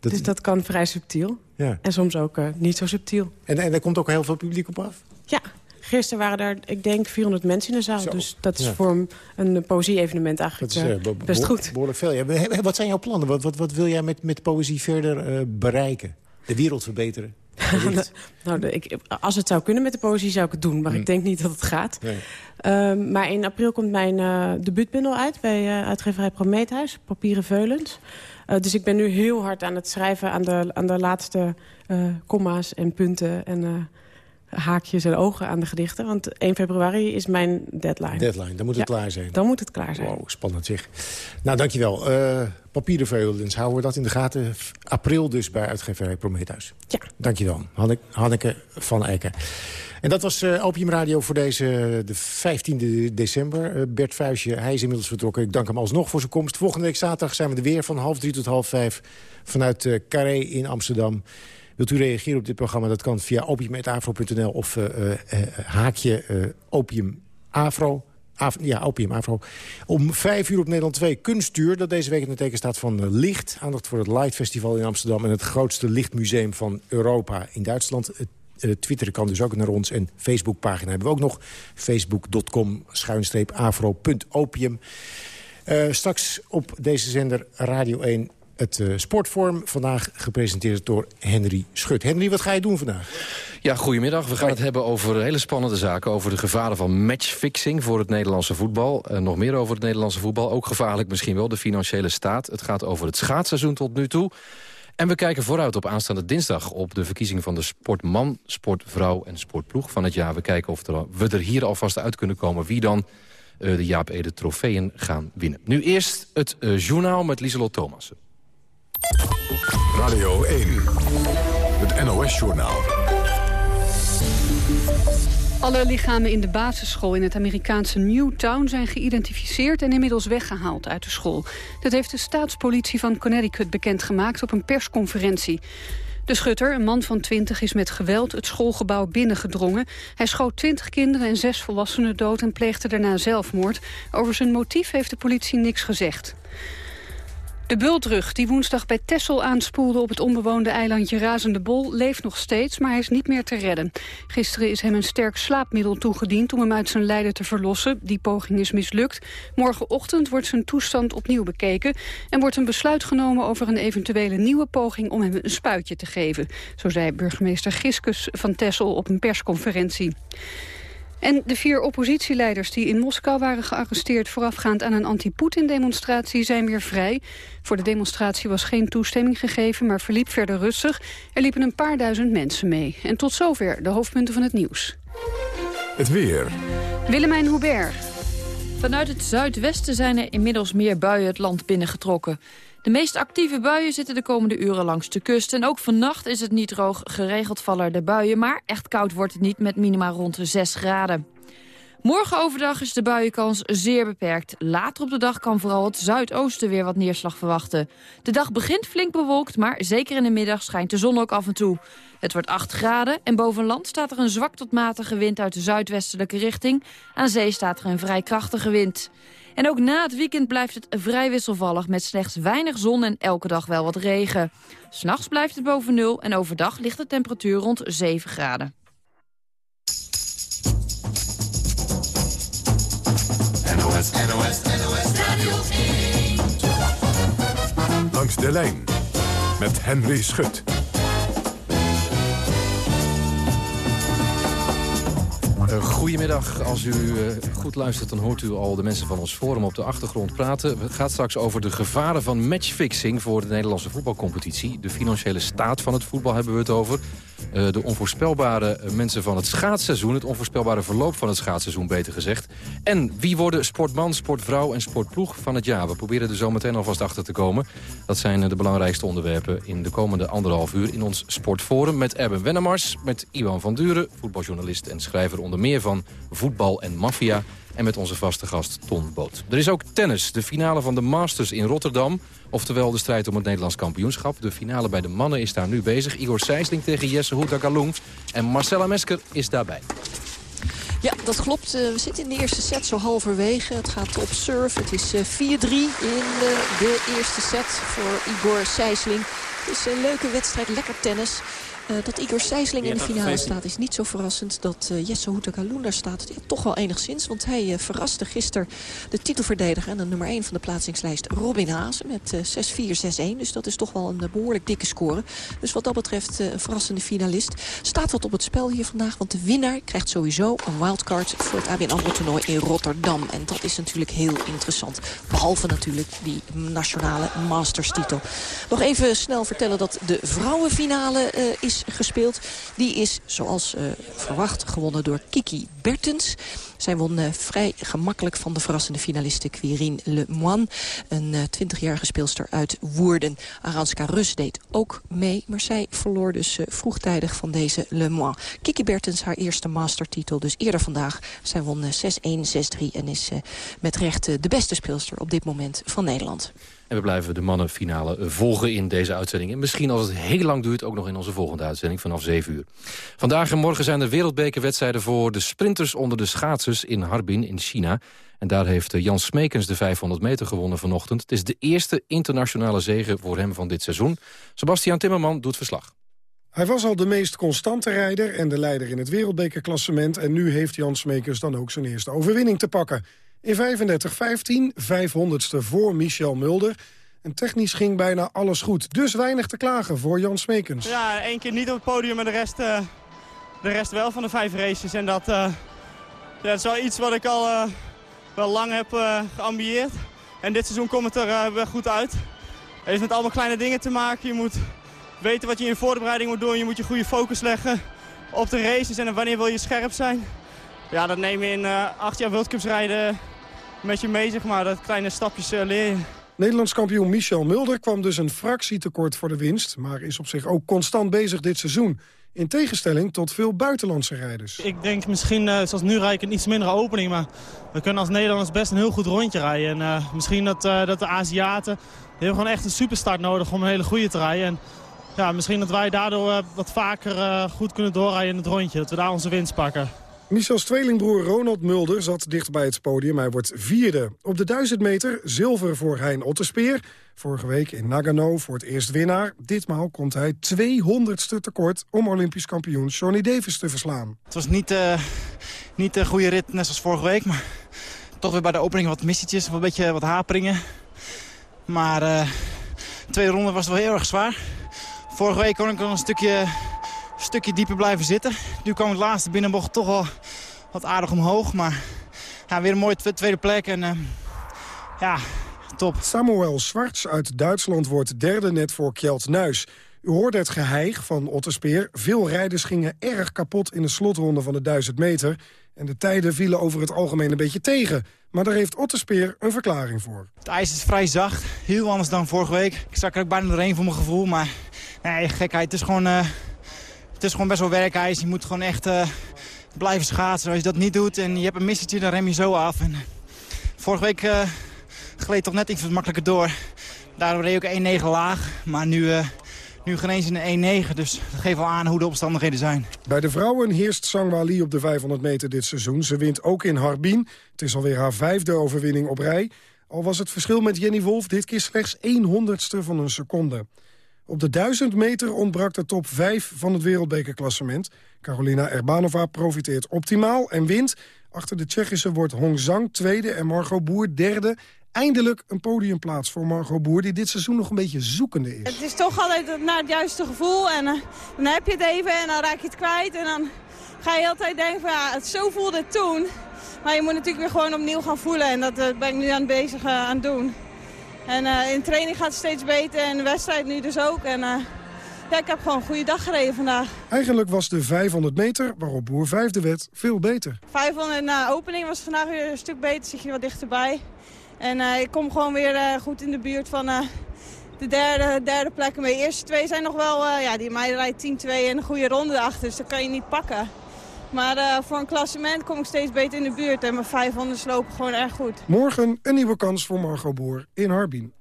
Dat... Dus dat kan vrij subtiel. Ja. En soms ook uh, niet zo subtiel. En, en er komt ook heel veel publiek op af? Ja, Gisteren waren er, ik denk, 400 mensen in de zaal. Zo. Dus dat is ja. voor een, een poëzie-evenement eigenlijk is, uh, be best goed. Behoorlijk veel. Ja, wat zijn jouw plannen? Wat, wat, wat wil jij met, met poëzie verder uh, bereiken? De wereld verbeteren? nou, de, ik, als het zou kunnen met de poëzie zou ik het doen. Maar ik denk niet dat het gaat. Nee. Uh, maar in april komt mijn uh, debuutbundel uit bij uh, uitgeverij Prometheus. Papieren Veulens. dus ik ben nu heel hard aan het schrijven aan de, aan de laatste komma's en punten. En haakjes en ogen aan de gedichten. Want 1 februari is mijn deadline. Deadline, dan moet het ja, klaar zijn. Dan moet het klaar zijn. Wow, spannend zeg. Nou, dankjewel. Uh, papieren veulens, houden we dat in de gaten. April dus bij uitgeverij Prometheus. Ja. Dankjewel, Hanneke, Hanneke van Eiken. En dat was uh, Opium Radio voor deze de 15e december. Uh, Bert Vuijsje, hij is inmiddels vertrokken. Ik dank hem alsnog voor zijn komst. Volgende week zaterdag zijn we er weer van half drie tot half vijf... vanuit uh, Carré in Amsterdam. Wilt u reageren op dit programma? Dat kan via opium.afro.nl of uh, uh, haakje uh, opiumafro. Af, ja, Opium Afro. Om vijf uur op Nederland 2 Kunstuur. Dat deze week in het teken staat van Licht. Aandacht voor het Light Festival in Amsterdam. En het grootste lichtmuseum van Europa in Duitsland. Twitter kan dus ook naar ons. En Facebookpagina hebben we ook nog. Facebook.com schuinstreep afro.opium. Straks op deze zender Radio 1 het uh, Sportforum. Vandaag gepresenteerd door Henry Schut. Henry, wat ga je doen vandaag? Ja, goedemiddag. We gaan het hebben over hele spannende zaken. Over de gevaren van matchfixing voor het Nederlandse voetbal. Uh, nog meer over het Nederlandse voetbal. Ook gevaarlijk misschien wel, de financiële staat. Het gaat over het schaatsseizoen tot nu toe. En we kijken vooruit op aanstaande dinsdag op de verkiezing van de sportman, sportvrouw en sportploeg van het jaar. We kijken of we er hier alvast uit kunnen komen wie dan uh, de Jaap Ede trofeeën gaan winnen. Nu eerst het journaal met Lieselot Thomassen. Radio 1, het NOS-journaal. Alle lichamen in de basisschool in het Amerikaanse Newtown zijn geïdentificeerd en inmiddels weggehaald uit de school. Dat heeft de staatspolitie van Connecticut bekendgemaakt op een persconferentie. De schutter, een man van 20, is met geweld het schoolgebouw binnengedrongen. Hij schoot 20 kinderen en zes volwassenen dood en pleegde daarna zelfmoord. Over zijn motief heeft de politie niks gezegd. De bultrug die woensdag bij Tessel aanspoelde op het onbewoonde eilandje Razende Bol leeft nog steeds, maar hij is niet meer te redden. Gisteren is hem een sterk slaapmiddel toegediend om hem uit zijn lijden te verlossen. Die poging is mislukt. Morgenochtend wordt zijn toestand opnieuw bekeken en wordt een besluit genomen over een eventuele nieuwe poging om hem een spuitje te geven. Zo zei burgemeester Giskus van Tessel op een persconferentie. En de vier oppositieleiders die in Moskou waren gearresteerd... voorafgaand aan een anti-Poetin-demonstratie zijn weer vrij. Voor de demonstratie was geen toestemming gegeven, maar verliep verder rustig. Er liepen een paar duizend mensen mee. En tot zover de hoofdpunten van het nieuws. Het weer. Willemijn Hubert. Vanuit het zuidwesten zijn er inmiddels meer buien het land binnengetrokken. De meest actieve buien zitten de komende uren langs de kust. En ook vannacht is het niet droog. Geregeld vallen de buien, maar echt koud wordt het niet met minima rond de 6 graden. Morgen overdag is de buienkans zeer beperkt. Later op de dag kan vooral het zuidoosten weer wat neerslag verwachten. De dag begint flink bewolkt, maar zeker in de middag schijnt de zon ook af en toe. Het wordt 8 graden en boven land staat er een zwak tot matige wind uit de zuidwestelijke richting. Aan zee staat er een vrij krachtige wind. En ook na het weekend blijft het vrij wisselvallig met slechts weinig zon en elke dag wel wat regen. S'nachts blijft het boven nul en overdag ligt de temperatuur rond 7 graden. NOS, NOS, NOS Radio 1. Langs de lijn met Henry Schut. Goedemiddag. Als u uh, goed luistert, dan hoort u al de mensen van ons forum op de achtergrond praten. Het gaat straks over de gevaren van matchfixing voor de Nederlandse voetbalcompetitie. De financiële staat van het voetbal hebben we het over. Uh, de onvoorspelbare mensen van het schaatsseizoen. Het onvoorspelbare verloop van het schaatsseizoen, beter gezegd. En wie worden sportman, sportvrouw en sportploeg van het jaar? We proberen er zo meteen alvast achter te komen. Dat zijn de belangrijkste onderwerpen in de komende anderhalf uur... in ons sportforum met Erben Wennemars, met Iwan van Duren... voetbaljournalist en schrijver onder meer van Voetbal en Mafia... en met onze vaste gast Ton Boot. Er is ook tennis, de finale van de Masters in Rotterdam... oftewel de strijd om het Nederlands kampioenschap. De finale bij de mannen is daar nu bezig. Igor Sijsling tegen Jesse Houtagalung en Marcella Mesker is daarbij. Ja, dat klopt. Uh, we zitten in de eerste set zo halverwege. Het gaat op surf. Het is uh, 4-3 in de, de, eerste set voor Igor Sijsling. Het is een leuke wedstrijd, lekker tennis. Uh, dat Igor Sijsling in de finale staat is niet zo verrassend. Dat uh, Jesse Houtakalun daar staat, ja, toch wel enigszins. Want hij uh, verraste gisteren de titelverdediger en de nummer 1 van de plaatsingslijst Robin Haase met 6-4, 6-1. Dus dat is toch wel een behoorlijk dikke score. Dus wat dat betreft een verrassende finalist. Staat wat op het spel hier vandaag, want de winnaar krijgt sowieso een wildcard voor het ABN AMRO toernooi in Rotterdam. En dat is natuurlijk heel interessant. Behalve natuurlijk die nationale Masters titel. Nog even snel vertellen dat de vrouwenfinale is gespeeld. Die is, zoals uh, verwacht, gewonnen door Kiki Bertens. Zij won uh, vrij gemakkelijk van de verrassende finaliste Quirin Lemoine. Een uh, 20-jarige speelster uit Woerden. Aranska Rus deed ook mee, maar zij verloor dus vroegtijdig van deze Lemoine. Kiki Bertens, haar eerste mastertitel, dus eerder vandaag. Zij won 6-1, 6-3 en is met recht de beste speelster op dit moment van Nederland. En we blijven de mannenfinale volgen in deze uitzending. En misschien als het heel lang duurt ook nog in onze volgende uitzending vanaf 7 uur. Vandaag en morgen zijn er wereldbekerwedstrijden voor de sprinters onder de schaatsers in Harbin in China. En daar heeft Jan Smekens de 500 meter gewonnen vanochtend. Het is de eerste internationale zege voor hem van dit seizoen. Sebastian Timmerman doet verslag. Hij was al de meest constante rijder en de leider in het wereldbekerklassement... en nu heeft Jan Smekens dan ook zijn eerste overwinning te pakken. In 35-15, 500ste voor Michel Mulder. En technisch ging bijna alles goed. Dus weinig te klagen voor Jan Smekens. Ja, één keer niet op het podium en de rest, uh, de rest wel van de vijf races. En dat, uh, ja, dat is wel iets wat ik al uh, wel lang heb geambieerd. En dit seizoen komt het er wel goed uit. Het heeft met allemaal kleine dingen te maken. Je moet weten wat je in voorbereiding moet doen. Je moet je goede focus leggen op de races en wanneer wil je scherp zijn. Ja, dat neem je in acht jaar World Cups rijden met je mee, zeg maar. Dat kleine stapjes leer je. Nederlands kampioen Michel Mulder kwam dus een fractie tekort voor de winst... maar is op zich ook constant bezig dit seizoen. In tegenstelling tot veel buitenlandse rijders. Ik denk misschien, uh, zoals nu rijd ik een iets mindere opening... maar we kunnen als Nederlanders best een heel goed rondje rijden. En uh, misschien dat, dat de Aziaten... die hebben gewoon echt een superstart nodig om een hele goede te rijden. En ja, misschien dat wij daardoor wat vaker goed kunnen doorrijden in het rondje. Dat we daar onze winst pakken. Michels tweelingbroer Ronald Mulder zat dicht bij het podium. Hij wordt vierde. Op de 1000 meter zilver voor Hein Otterspeer. Vorige week in Nagano voor het eerst winnaar. Ditmaal komt hij 200ste tekort om Olympisch kampioen Johnny Davis te verslaan. Het was niet, uh, niet een goede rit, net zoals vorige week. Maar toch weer bij de opening wat missietjes, een beetje wat haperingen. Maar de tweede ronde was wel heel erg zwaar. Vorige week kon ik nog een stukje stukje dieper blijven zitten. Nu kwam het laatste binnenbocht toch wel wat aardig omhoog. Maar ja, weer een mooie tweede plek. En uh, ja, top. Samuel Zwarts uit Duitsland wordt derde net voor Kjeld Nuis. U hoorde het geheig van Otterspeer. Veel rijders gingen erg kapot in de slotronde van de 1000 meter. En de tijden vielen over het algemeen een beetje tegen. Maar daar heeft Otterspeer een verklaring voor. Het ijs is vrij zacht. Heel anders dan vorige week. Ik zag er ook bijna doorheen voor mijn gevoel. Maar nee, gekheid. Het is gewoon... Uh, het is gewoon best wel werkijs. Je moet gewoon echt uh, blijven schaatsen. Als je dat niet doet en je hebt een missetje, dan rem je zo af. En, vorige week uh, gleed toch net iets wat makkelijker door. Daardoor reed ik 1-9 laag. Maar nu, nu geen eens in 1-9. Dus dat geeft wel aan hoe de omstandigheden zijn. Bij de vrouwen heerst Sangwa Lee op de 500 meter dit seizoen. Ze wint ook in Harbin. Het is alweer haar vijfde overwinning op rij. Al was het verschil met Jenny Wolf dit keer slechts 1 honderdste van een seconde. Op de 1000 meter ontbrak de top 5 van het wereldbekerklassement. Carolina Erbanova profiteert optimaal en wint. Achter de Tsjechische wordt Hong Zhang tweede en Margot Boer derde. Eindelijk een podiumplaats voor Margot Boer... die dit seizoen nog een beetje zoekende is. Het is toch altijd naar het juiste gevoel. En uh, dan heb je het even en dan raak je het kwijt. En dan ga je altijd denken van ja, het zo voelde het toen. Maar je moet natuurlijk weer gewoon opnieuw gaan voelen. En dat uh, ben ik nu aan bezig uh, aan het doen. En uh, in training gaat het steeds beter en de wedstrijd nu dus ook. En uh, ja, ik heb gewoon een goede dag gereden vandaag. Eigenlijk was de 500 meter, waarop Boer vijfde werd, veel beter. 500 na opening was vandaag weer een stuk beter, zit je wat dichterbij. En uh, ik kom gewoon weer goed in de buurt van de derde, derde plek. Mijn eerste twee zijn nog wel, ja, die meiden rijdt 10-2 en een goede ronde achter, dus dat kan je niet pakken. Maar uh, voor een klassement kom ik steeds beter in de buurt. En mijn 500 lopen gewoon erg goed. Morgen een nieuwe kans voor Margot Boer in Harbin.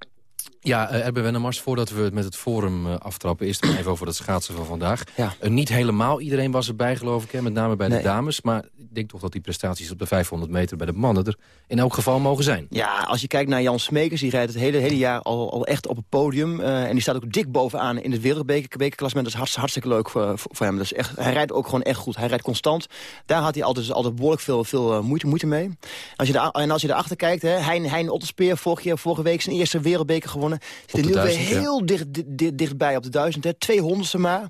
Ja, uh, Erben Wennemars, voordat we het met het forum uh, aftrappen... eerst even over het schaatsen van vandaag. Ja. Uh, niet helemaal iedereen was erbij, geloof ik, hè, met name bij nee. de dames. Maar denk toch dat die prestaties op de 500 meter bij de mannen... er in elk geval mogen zijn. Ja, als je kijkt naar Jan Smekers, die rijdt het hele, hele jaar al, al echt op het podium. en die staat ook dik bovenaan in het wereldbekerklassement. Dat is hartstikke, hartstikke leuk voor, voor hem. Dat is echt, hij rijdt ook gewoon echt goed. Hij rijdt constant. Daar had hij altijd, altijd behoorlijk veel, veel moeite, moeite mee. Als je en als je erachter kijkt, hè, Hein, hein Otterspeer, vorige, vorige week zijn eerste wereldbeker gewonnen... Zit nu weer heel ja. dicht, dicht, dichtbij op de duizend, hè, 200ste maar.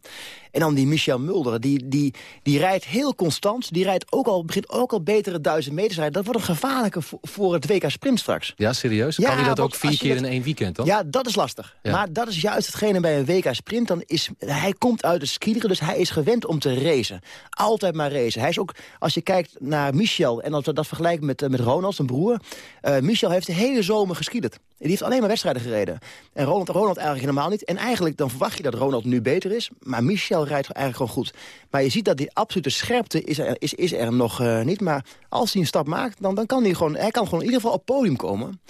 En dan die Michel Mulder, die, die, die rijdt heel constant. Die rijdt ook al, begint ook al betere duizend meters rijden. Dat wordt een gevaarlijke voor, het WK Sprint straks. Ja, serieus? Ja, kan hij dat ook vier keer dat, in één weekend dan? Ja, dat is lastig. Ja. Maar dat is juist hetgene bij een WK Sprint. Dan is, hij komt uit de skieren, dus hij is gewend om te racen. Altijd maar racen. Hij is ook, als je kijkt naar Michel... en als we dat vergelijken met, met Ronald, zijn broer... Uh, Michel heeft de hele zomer geskiederd. Die heeft alleen maar wedstrijden gereden. En Ronald, Ronald eigenlijk helemaal niet. En eigenlijk dan verwacht je dat Ronald nu beter is. Maar Michel rijdt eigenlijk gewoon goed. Maar je ziet dat die absolute scherpte is er, is, is er nog uh, niet. Maar als hij een stap maakt, dan, dan kan hij gewoon... Hij kan gewoon in ieder geval op podium komen.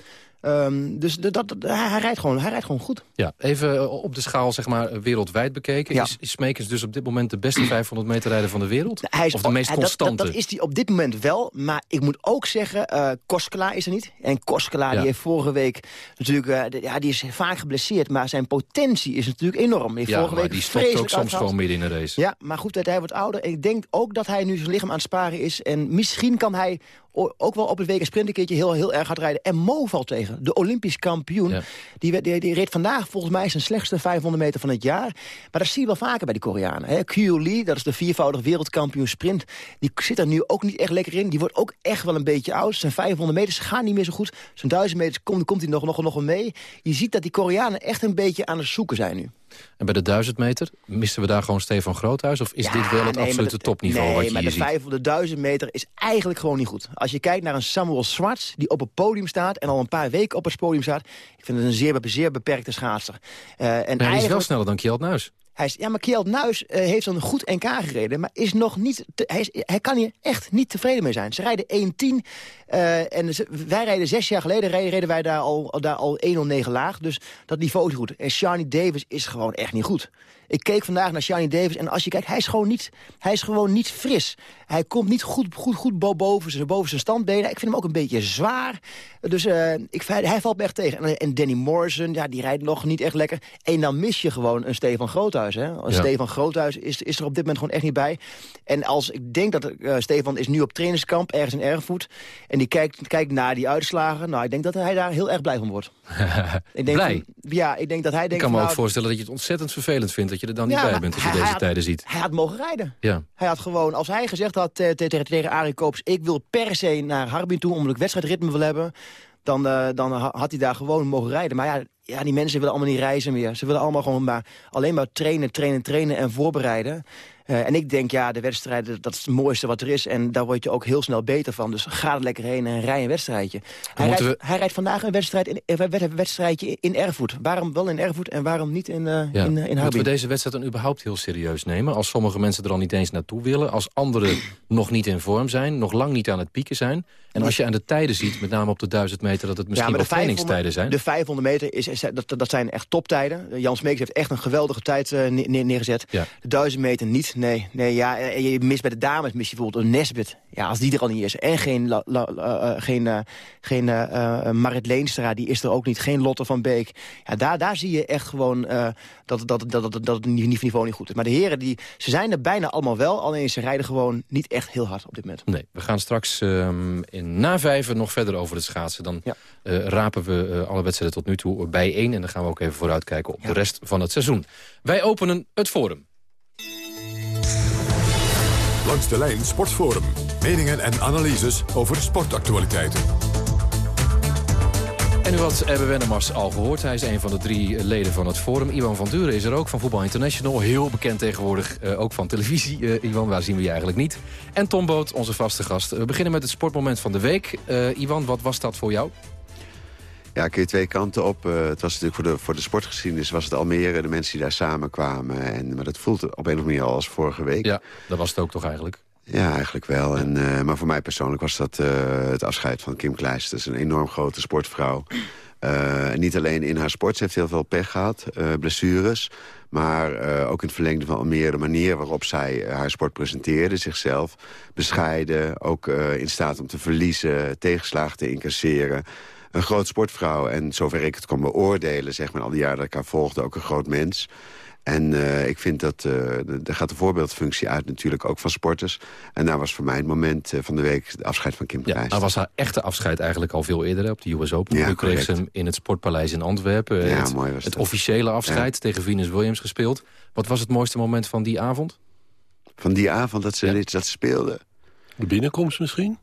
Um, dus dat, dat, hij, rijdt gewoon, hij rijdt gewoon goed. Ja, even op de schaal zeg maar, wereldwijd bekeken. Ja. Is, is Smekens dus op dit moment de beste 500 meter rijder van de wereld? Hij is, of de meest constante? Dat, dat, is hij op dit moment wel. Maar ik moet ook zeggen, uh, Koskela is er niet. En Koskela ja. die heeft vorige week natuurlijk... Uh, de, ja, die is vaak geblesseerd. Maar zijn potentie is natuurlijk enorm. Die ja, vorige maar week die stopt ook soms gewoon midden in een race. Ja, maar goed, hij wordt ouder. Ik denk ook dat hij nu zijn lichaam aan het sparen is. En misschien kan hij ook wel op het WK sprint een keertje heel, heel erg hard rijden. En Mo valt tegen, de Olympisch kampioen. Die, die, die reed vandaag volgens mij zijn slechtste 500 meter van het jaar. Maar dat zie je wel vaker bij die Koreanen. Hè. Lee, dat is de viervoudige wereldkampioen sprint. Die zit er nu ook niet echt lekker in. Die wordt ook echt wel een beetje oud. Zijn 500 meters gaan niet meer zo goed. Zijn 1000 meters komt, komt hij nog, nog, nog wel mee. Je ziet dat die Koreanen echt een beetje aan het zoeken zijn nu. En bij de 1000 meter, misten we daar gewoon Stefan Groothuis? Of is Ja, dit wel het nee, absolute de- topniveau nee, wat je maar de ziet? 500 1000 meter is eigenlijk gewoon niet goed. Als je kijkt naar een Samuel Swartz, die op het podium staat... en al een paar weken op het podium staat... ik vind het een zeer, zeer beperkte schaatser. Eh, en Maar hij is wel sneller dan Kjeld Nuis. Hij ja, maar Kjeld Nuis eh, heeft een goed NK gereden... maar is nog niet hij, kan hier echt niet tevreden mee zijn. Ze rijden 1-10 eh, en wij rijden zes jaar geleden... reden, wij daar al, daar al 1-0-9 laag, dus dat niveau is goed. En Shani Davis is gewoon echt niet goed. Ik keek vandaag naar Shani Davis en als je kijkt, hij is gewoon niet, hij is gewoon niet fris. Hij komt niet goed, goed, goed bo- boven, zijn, boven zijn standbenen. Ik vind hem ook een beetje zwaar. Dus eh, ik, hij, hij valt me echt tegen. En, en Danny Morrison, ja, die rijdt nog niet echt lekker. En dan mis je gewoon een Stefan Groothuis. Hè? Een Ja. Stefan Groothuis is, is er op dit moment gewoon echt niet bij. En als ik denk dat eh, Stefan is nu op trainingskamp ergens in Erfurt... en die kijkt, kijkt naar die uitslagen... nou, ik denk dat hij daar heel erg blij van wordt. Ik denk Blij? van- ja, ik denk dat hij Ik denkt... kan me ook nou, voorstellen dat je het ontzettend vervelend vindt... dat je er dan niet Ja, bij bent als je deze had- tijden ziet. Hij had mogen rijden. Ja. Hij had gewoon, als hij gezegd had eh, te- tegen, tegen Arie Koops... ik wil per se naar Harbin toe omdat ik wedstrijdritme wil hebben... dan, eh, dan ha- had hij daar gewoon mogen rijden. Maar ja, ja, die mensen willen allemaal niet reizen meer. Ze willen allemaal gewoon maar, alleen maar trainen, trainen, trainen en voorbereiden. Eh, en ik denk, ja, de wedstrijden, dat is het mooiste wat er is. En daar word je ook heel snel beter van. Dus ga er lekker heen en rij een wedstrijdje. Hij rijdt, hij rijdt vandaag een, wedstrijd in, een een wedstrijdje in Erfurt. Waarom wel in Erfurt en waarom niet in, eh Ja. in, eh, in Moeten we deze wedstrijd dan überhaupt heel serieus nemen? Als sommige mensen er al niet eens naartoe willen. Als anderen nog niet in vorm zijn. Nog lang niet aan het pieken zijn. En als je aan de tijden ziet, met name op de 1000 meter... dat het misschien wel 500 trainingstijden zijn. De 500 meter, is, is- dat, dat zijn echt toptijden. Jan Smeeks heeft echt een geweldige tijd eh, ne- ne- neergezet. Ja. De 1000 meter niet. Nee, nee ja, en je mist bij de dames mis je bijvoorbeeld een Nesbit. Ja, als die er al niet is. En geen, la- la- la- eh, geen, eh, geen eh, eh, Marit Leenstra, die is er ook niet. Geen Lotte van Beek. Ja, daar, daar zie je echt gewoon eh, dat, dat, dat, dat, dat het niveau niet goed is. Maar de heren, die, ze zijn er bijna allemaal wel. Alleen ze rijden gewoon niet echt heel hard op dit moment. Nee, we gaan straks ehm, in na vijven nog verder over het schaatsen. Dan eh, rapen we eh, alle wedstrijden tot nu toe bijeen. En dan gaan we ook even vooruitkijken op de rest van het seizoen. Wij openen het forum. Langs de lijn Sportforum. Meningen en analyses over sportactualiteiten. En u had Erbe Wennemars al gehoord. Hij is een van de drie leden van het Forum. Iwan van Duren is er ook van Voetbal International. Heel bekend tegenwoordig, eh, ook van televisie. Eh, Iwan, waar zien we je eigenlijk niet? En Tom Boot, onze vaste gast. We beginnen met het sportmoment van de week. Eh, Iwan, wat was dat voor jou? Ja, kun je twee kanten op. Eh, het was natuurlijk voor de, voor de sportgeschiedenis was het Almere, de mensen die daar samenkwamen. En, maar dat voelt op een of andere manier al als vorige week. Ja, dat was het ook toch eigenlijk? Ja, eigenlijk wel. En, eh, maar voor mij persoonlijk was dat eh, het afscheid van Kim Kleisters. Een enorm grote sportvrouw. Eh, niet alleen in haar sport, ze heeft heel veel pech gehad, eh, blessures. Maar ook in het verlengde van Almere, de manier waarop zij haar sport presenteerde, zichzelf. Bescheiden, ook in staat om te verliezen, tegenslagen te incasseren. Een groot sportvrouw en zover ik het kon beoordelen, zeg maar, al die jaren dat ik haar volgde, ook een groot mens. En eh, ik vind dat, eh, er gaat de voorbeeldfunctie uit natuurlijk ook van sporters. En daar was voor mij het moment eh, van de week de afscheid van Kim Ja, Kleisters. nou was haar echte afscheid eigenlijk al veel eerder op de US Open. Ja, nu kreeg ze hem in het Sportpaleis in Antwerpen. Ja, het, mooi was het dat. officiële afscheid tegen Venus Williams gespeeld. Wat was het mooiste moment van die avond? Van die avond dat ze, dit, dat ze speelde. De binnenkomst misschien?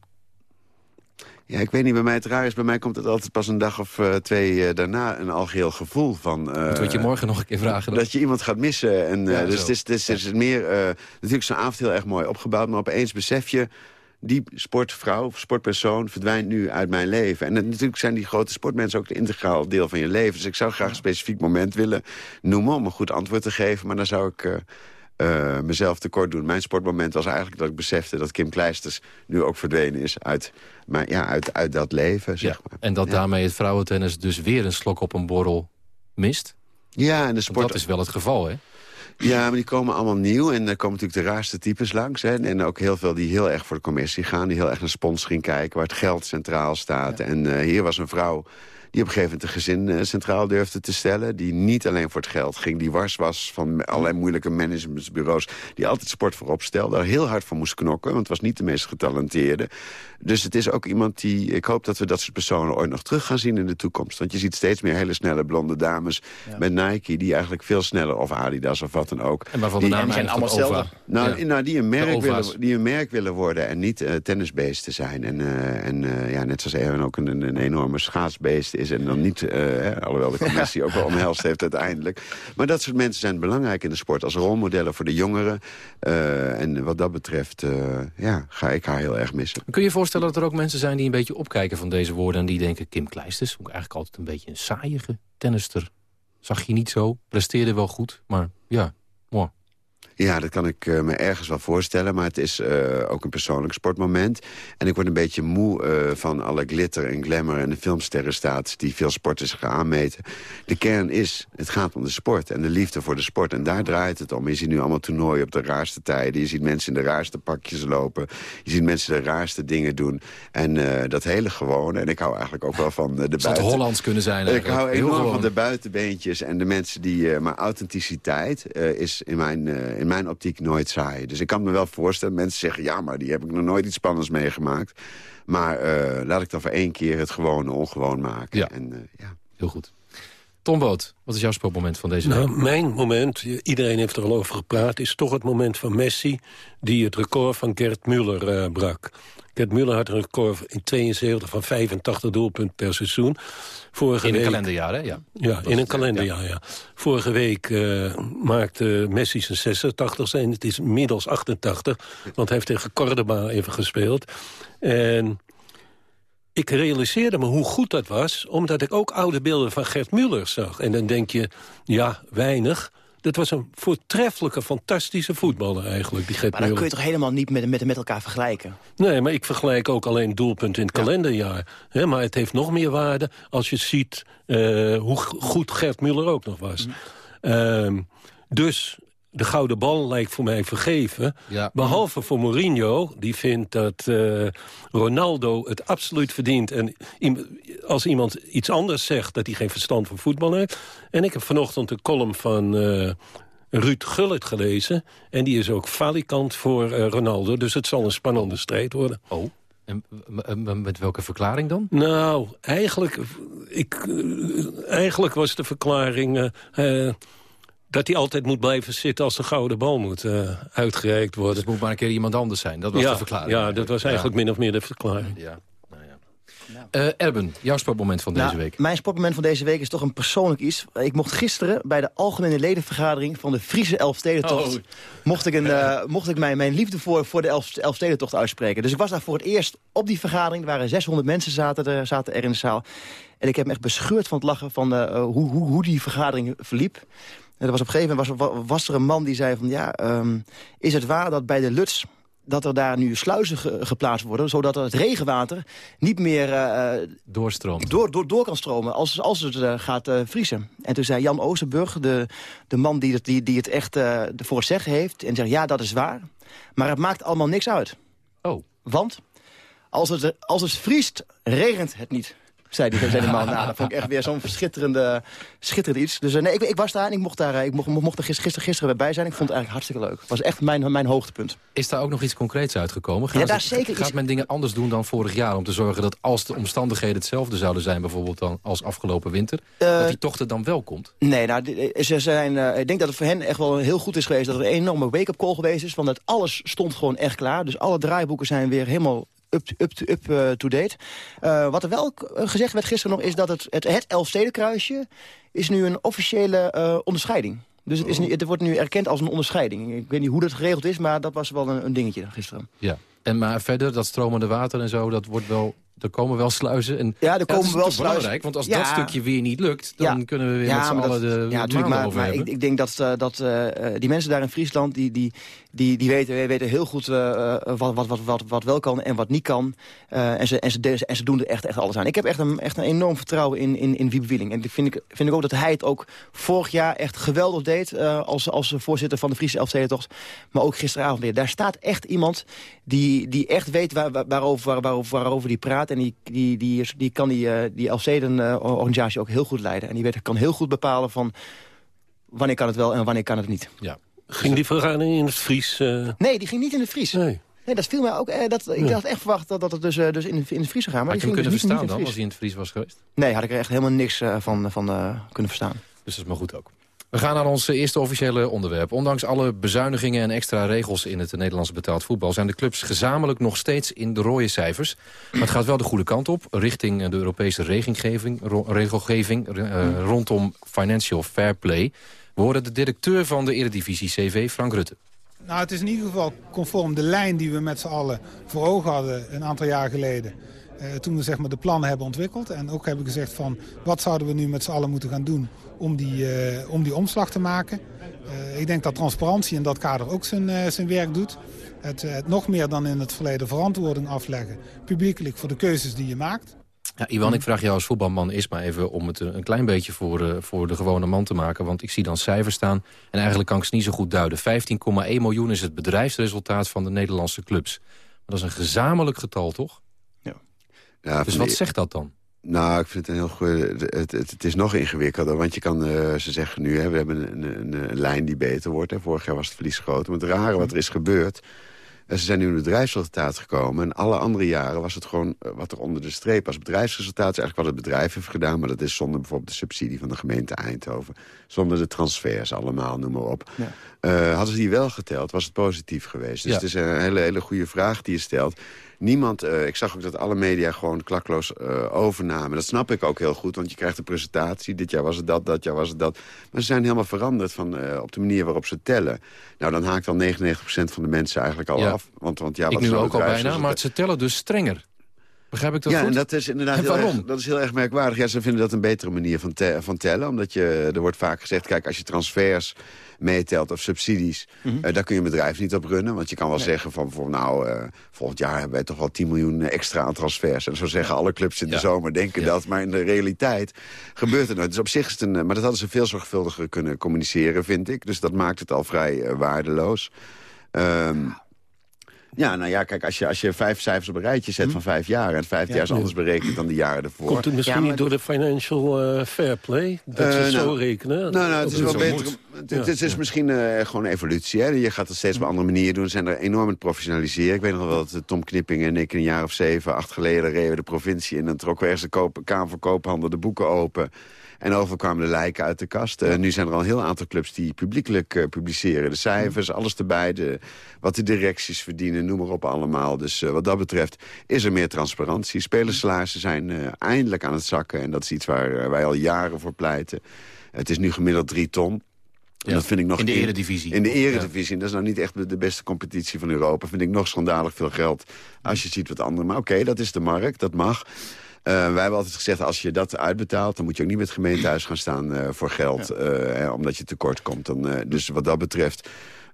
Ja, ik weet niet, bij mij het raar is, bij mij komt het altijd pas een dag of eh, twee eh, daarna een algeheel gevoel van... eh, Dat moet je morgen nog een keer vragen. dan. Dat je iemand gaat missen. En, Ja, dus het is, het is, het meer, natuurlijk is zo'n avond heel erg mooi opgebouwd, maar opeens besef je, die sportvrouw of sportpersoon verdwijnt nu uit mijn leven. En natuurlijk zijn die grote sportmensen ook een integraal deel van je leven. Dus ik zou graag een specifiek moment willen noemen om een goed antwoord te geven, maar dan zou ik... eh, mezelf tekort doen. Mijn sportmoment was eigenlijk dat ik besefte dat Kim Kleisters nu ook verdwenen is uit, maar ja, uit, uit dat leven. Zeg maar. En dat Ja. daarmee het vrouwentennis dus weer een slok op een borrel mist? Ja, en de Want sport... Dat is wel het geval, hè? Ja, maar die komen allemaal nieuw. En er komen natuurlijk de raarste types langs. Hè. En ook heel veel die heel erg voor de commercie gaan. Die heel erg naar sponsoring kijken. Waar het geld centraal staat. En eh, hier was een vrouw... Die Die op een gegeven moment een gezin eh, centraal durfde te stellen. Die niet alleen voor het geld ging. Die wars was van allerlei moeilijke managementsbureaus. Die altijd sport voorop stelde. Daar heel hard voor moest knokken. Want het was niet de meest getalenteerde. Dus het is ook iemand die... Ik hoop dat we dat soort personen ooit nog terug gaan zien in de toekomst. Want je ziet steeds meer hele snelle blonde dames met Nike... die eigenlijk veel sneller, of Adidas of wat dan ook... En waarvan de die, naam zijn allemaal hetzelfde. Nou, Ja. nou, die, een merk willen, die een merk willen worden en niet eh tennisbeest te zijn. En, eh, en eh, ja, net zoals Erwin ook een, een enorme schaatsbeest is... en dan niet, eh, hè, alhoewel de commissie ook wel omhelst heeft uiteindelijk. Maar dat soort mensen zijn belangrijk in de sport... als rolmodellen voor de jongeren. Eh, en wat dat betreft eh, ja, ga ik haar heel erg missen. Kun je je voorstellen dat er ook mensen zijn die een beetje opkijken van deze woorden... en die denken, Kim Kleisters, ook eigenlijk altijd een beetje een saaiige tennister. Zag je niet zo, presteerde wel goed, maar ja, mooi. Ja, dat kan ik eh, me ergens wel voorstellen. Maar het is eh, ook een persoonlijk sportmoment. En ik word een beetje moe eh, van alle glitter en glamour... en de filmsterrenstatus die veel sporters gaan aanmeten. De kern is, het gaat om de sport en de liefde voor de sport. En daar draait het om. Je ziet nu allemaal toernooien op de raarste tijden. Je ziet mensen in de raarste pakjes lopen. Je ziet mensen de raarste dingen doen. En dat hele gewone. En ik hou eigenlijk ook wel van de Het zou buiten... Hollands kunnen zijn Ik hou enorm van de buitenbeentjes en de mensen die... maar authenticiteit is in mijn, in mijn optiek nooit saai. Dus ik kan me wel voorstellen, mensen zeggen... ja, maar die heb ik nog nooit iets spannends meegemaakt. Maar eh, laat ik dan voor één keer het gewone ongewoon maken. Ja. En, eh, ja. Heel goed. Wat is jouw sportmoment van deze Nou, week? mijn moment, iedereen heeft er al over gepraat... is toch het moment van Messi... die het record van Gerd Müller eh, brak. Gerd Müller had een record in 72 van 85 doelpunten per seizoen. Vorige In een week, kalenderjaar, hè? Ja. Ja, in een het, kalenderjaar, ja. Vorige week eh, maakte Messi zijn 86 en het is inmiddels 88. Want hij heeft tegen Cordoba even gespeeld. En ik realiseerde me hoe goed dat was... omdat ik ook oude beelden van Gert Muller zag. En dan denk je, ja, weinig... Dat was een voortreffelijke, fantastische voetballer eigenlijk, die Gert Maar dat kun je Muller. toch helemaal niet met, met, met elkaar vergelijken? Nee, maar ik vergelijk ook alleen doelpunten in het kalenderjaar. Hè, maar het heeft nog meer waarde als je ziet eh, hoe goed Gert Muller ook nog was. Ehm, dus de gouden bal lijkt voor mij vergeven. Ja. Behalve voor Mourinho, die vindt dat eh, Ronaldo het absoluut verdient. En als iemand iets anders zegt, dat hij geen verstand van voetbal heeft. En ik heb vanochtend de column van eh, Ruud Gullit gelezen. En die is ook falikant voor eh, Ronaldo. Dus het zal een spannende strijd worden. Oh, en met welke verklaring dan? Nou, eigenlijk, ik, eigenlijk was de verklaring... dat hij altijd moet blijven zitten als de gouden bal moet eh, uitgereikt worden. Dus het moet maar een keer iemand anders zijn. Dat was ja, de verklaring. Ja, dat was eigenlijk min of meer de verklaring. Ja. Eh Erben, jouw sportmoment van deze Nou, week. Mijn sportmoment van deze week is toch een persoonlijk iets. Ik mocht gisteren bij de algemene ledenvergadering van de Friese Elfstedentocht... Oh. mocht ik, een, eh, mocht ik mijn, mijn liefde voor, voor de Elf, Elfstedentocht uitspreken. Dus ik was daar voor het eerst op die vergadering. Er waren 600 mensen zaten er, zaten er in de zaal. En ik heb me echt bescheurd van het lachen van eh, hoe, hoe, hoe die vergadering verliep. Er was op een gegeven moment was, er- was er een man die zei van... ja, ehm, is het waar dat bij de Luts dat er daar nu sluizen ge- geplaatst worden... zodat het regenwater niet meer eh, Doorstroomt. door, door, door kan stromen als, als het eh, gaat eh, vriezen. En toen zei Jan Oosterburg, de, de man die het, die, die het echt eh, voor het zeggen heeft... en zegt, ja, dat is waar, maar het maakt allemaal niks uit. Oh. Want als het, als het vriest, regent het niet. Zei die, zei die man. Nou, dat vond ik echt weer zo'n schitterende, schitterend iets. Dus eh, nee, ik, ik was daar en ik mocht, daar, eh, ik mocht, mocht er gisteren, gisteren bij zijn. Ik vond het eigenlijk hartstikke leuk. Het was echt mijn, mijn hoogtepunt. Is daar ook nog iets concreets uitgekomen? Gaan Ja, ze- daar zeker gaat iets- men dingen anders doen dan vorig jaar... om te zorgen dat als de omstandigheden hetzelfde zouden zijn... bijvoorbeeld dan als afgelopen winter... Eh, dat die tocht er dan wel komt? Nee, nou, ze zijn, ik denk dat het voor hen echt wel heel goed is geweest... dat er een enorme wake-up call geweest is. Want dat alles stond gewoon echt klaar. Dus alle draaiboeken zijn weer helemaal up, up, up eh, to date. Eh, wat er wel eh, gezegd werd gisteren nog... is dat het, het, het Elfstedenkruisje is nu een officiële onderscheiding. Dus het, is nu, het wordt nu erkend als een onderscheiding. Ik weet niet hoe dat geregeld is, maar dat was wel een, een dingetje gisteren. Ja. En maar verder, dat stromende water en zo, dat wordt wel... Er komen wel sluizen. En, Ja, er komen is wel sluizen. belangrijk, want als Ja. dat stukje weer niet lukt... dan Ja. kunnen we weer met z'n allen de ja, natuurlijk, maar, over maar hebben. ik, ik denk dat, dat die mensen daar in Friesland... die, die, die, die weten, weten heel goed eh, eh, wat, wat, wat, wat, wel kan en wat niet kan. Eh, en, ze, en, ze, doen er echt, echt alles aan. Ik heb echt een, echt een enorm vertrouwen in, in, in Wiebe Wieling. En vind, ik vind ik ook dat hij het ook vorig jaar echt geweldig deed... als, als voorzitter van de Friese Elfstedentocht. Maar ook gisteravond weer. Daar staat echt iemand die, die echt weet waar, waar- waarover, waar- waarover, die praat. En die, die, die, die kan die, die Elfsteden-organisatie ook heel goed leiden. En die weet, kan heel goed bepalen van wanneer kan het wel en wanneer kan het niet. Ja. Ging die vergadering in het Fries? eh, Nee, die ging niet in de Fries. Nee. Nee, dat viel mij ook. Eh, dat, ik Ja. had echt verwacht dat, dat het dus, eh, dus in, de, in de Fries zou gaan. Maar Had je die hem ging kunnen dus verstaan dan, het als hij in het Fries was geweest? Nee, had ik er echt helemaal niks eh, van, van eh, kunnen verstaan. Dus dat is maar goed ook. We gaan naar ons eerste officiële onderwerp. Ondanks alle bezuinigingen en extra regels in het Nederlandse betaald voetbal... zijn de clubs gezamenlijk nog steeds in de rode cijfers. Maar het gaat wel de goede kant op, richting de Europese regelgeving, ro- regelgeving eh, rondom financial fair play. We horen de directeur van de Eredivisie CV, Frank Rutte. Nou, het is in ieder geval conform de lijn die we met z'n allen voor ogen hadden een aantal jaar geleden. eh, toen we zeg maar, de plannen hebben ontwikkeld. En ook hebben gezegd van wat zouden we nu met z'n allen moeten gaan doen om die, eh, om die omslag te maken. Eh, ik denk dat transparantie in dat kader ook zijn, eh, zijn werk doet. Het, eh, het nog meer dan in het verleden verantwoording afleggen. Publiekelijk voor de keuzes die je maakt. Ja, Iwan, ik vraag jou als voetbalman eerst maar even om het eh, een klein beetje voor, eh, voor de gewone man te maken. Want ik zie dan cijfers staan en eigenlijk kan ik ze niet zo goed duiden. 15,1 miljoen is het bedrijfsresultaat van de Nederlandse clubs. Maar dat is een gezamenlijk getal, toch? Ja, Dus van wat die- zegt dat dan? Nou, ik vind het een heel goed... Het, het, het is nog ingewikkelder, want je kan... eh, ze zeggen nu, hè, we hebben een, een, een lijn die beter wordt. Hè. Vorig jaar was het verlies groter. Maar het rare wat er is gebeurd... eh, Ze zijn nu in het bedrijfsresultaat gekomen. En alle andere jaren was het gewoon eh, wat er onder de streep was. Bedrijfsresultaat is eigenlijk wat het bedrijf heeft gedaan. Maar dat is zonder bijvoorbeeld de subsidie van de gemeente Eindhoven. Zonder de transfers allemaal, noem maar op. Eh, hadden ze die wel geteld, was het positief geweest. Dus Ja. het is een hele, hele goede vraag die je stelt. Niemand, eh, ik zag ook dat alle media gewoon klakloos eh, overnamen. Dat snap ik ook heel goed, want je krijgt een presentatie. Dit jaar was het dat, dat jaar was het dat. Maar ze zijn helemaal veranderd van, eh, op de manier waarop ze tellen. Nou, dan haakt al 99% van de mensen eigenlijk al Ja. af. Want, want ja, ik wat nu is nou ook al bijna, maar ze tellen dus strenger. Begrijp ik dat ja, goed? en dat is inderdaad En heel waarom? erg, dat is heel erg merkwaardig. Ja, ze vinden dat een betere manier van, te- van tellen. Omdat je, er wordt vaak gezegd, kijk, als je transfers meetelt of subsidies... eh, daar kun je een bedrijf niet op runnen. Want je kan wel zeggen van, nou, eh, volgend jaar hebben wij toch wel 10 miljoen extra aan transfers. En zo zeggen alle clubs in de zomer, denken dat. Maar in de realiteit gebeurt het nooit. Dus op zich is het een... Maar dat hadden ze veel zorgvuldiger kunnen communiceren, vind ik. Dus dat maakt het al vrij eh, waardeloos. Ehm, ja, nou ja, kijk, als je, als je vijf cijfers op een rijtje zet van vijf jaar... en vijf Ja. jaar is anders berekend dan de jaren ervoor... Komt het misschien niet door de financial eh, fair play? Dat ze Eh, het zo nou, rekenen? Nou, nou, het is wel beter. Het, is misschien eh, gewoon evolutie. Hè? Je gaat het steeds op een andere manier doen. Ze zijn er enorm aan het professionaliseren. Ik weet nog wel dat Tom Knipping en ik een jaar of zeven, acht geleden... reden we de provincie in. En dan trokken we ergens de koop, Kamer van Koophandel de boeken open. En overal kwamen de lijken uit de kast. Eh, nu zijn er al een heel aantal clubs die publiekelijk eh, publiceren. De cijfers, alles erbij. De, wat de directies verdienen, noem maar op allemaal. Dus eh, wat dat betreft is er meer transparantie. Spelersalarissen zijn eindelijk aan het zakken. En dat is iets waar wij al jaren voor pleiten. Het is nu gemiddeld drie ton. En Ja, dat vind ik nog in de eredivisie. In de eredivisie. En dat is nou niet echt de beste competitie van Europa. Vind ik nog schandalig veel geld. Als je ziet wat anderen. Maar oké, dat is de markt. Dat mag. Eh, wij hebben altijd gezegd, als je dat uitbetaalt... dan moet je ook niet met het gemeentehuis gaan staan eh, voor geld. eh, omdat je tekort komt. Dan, dus wat dat betreft...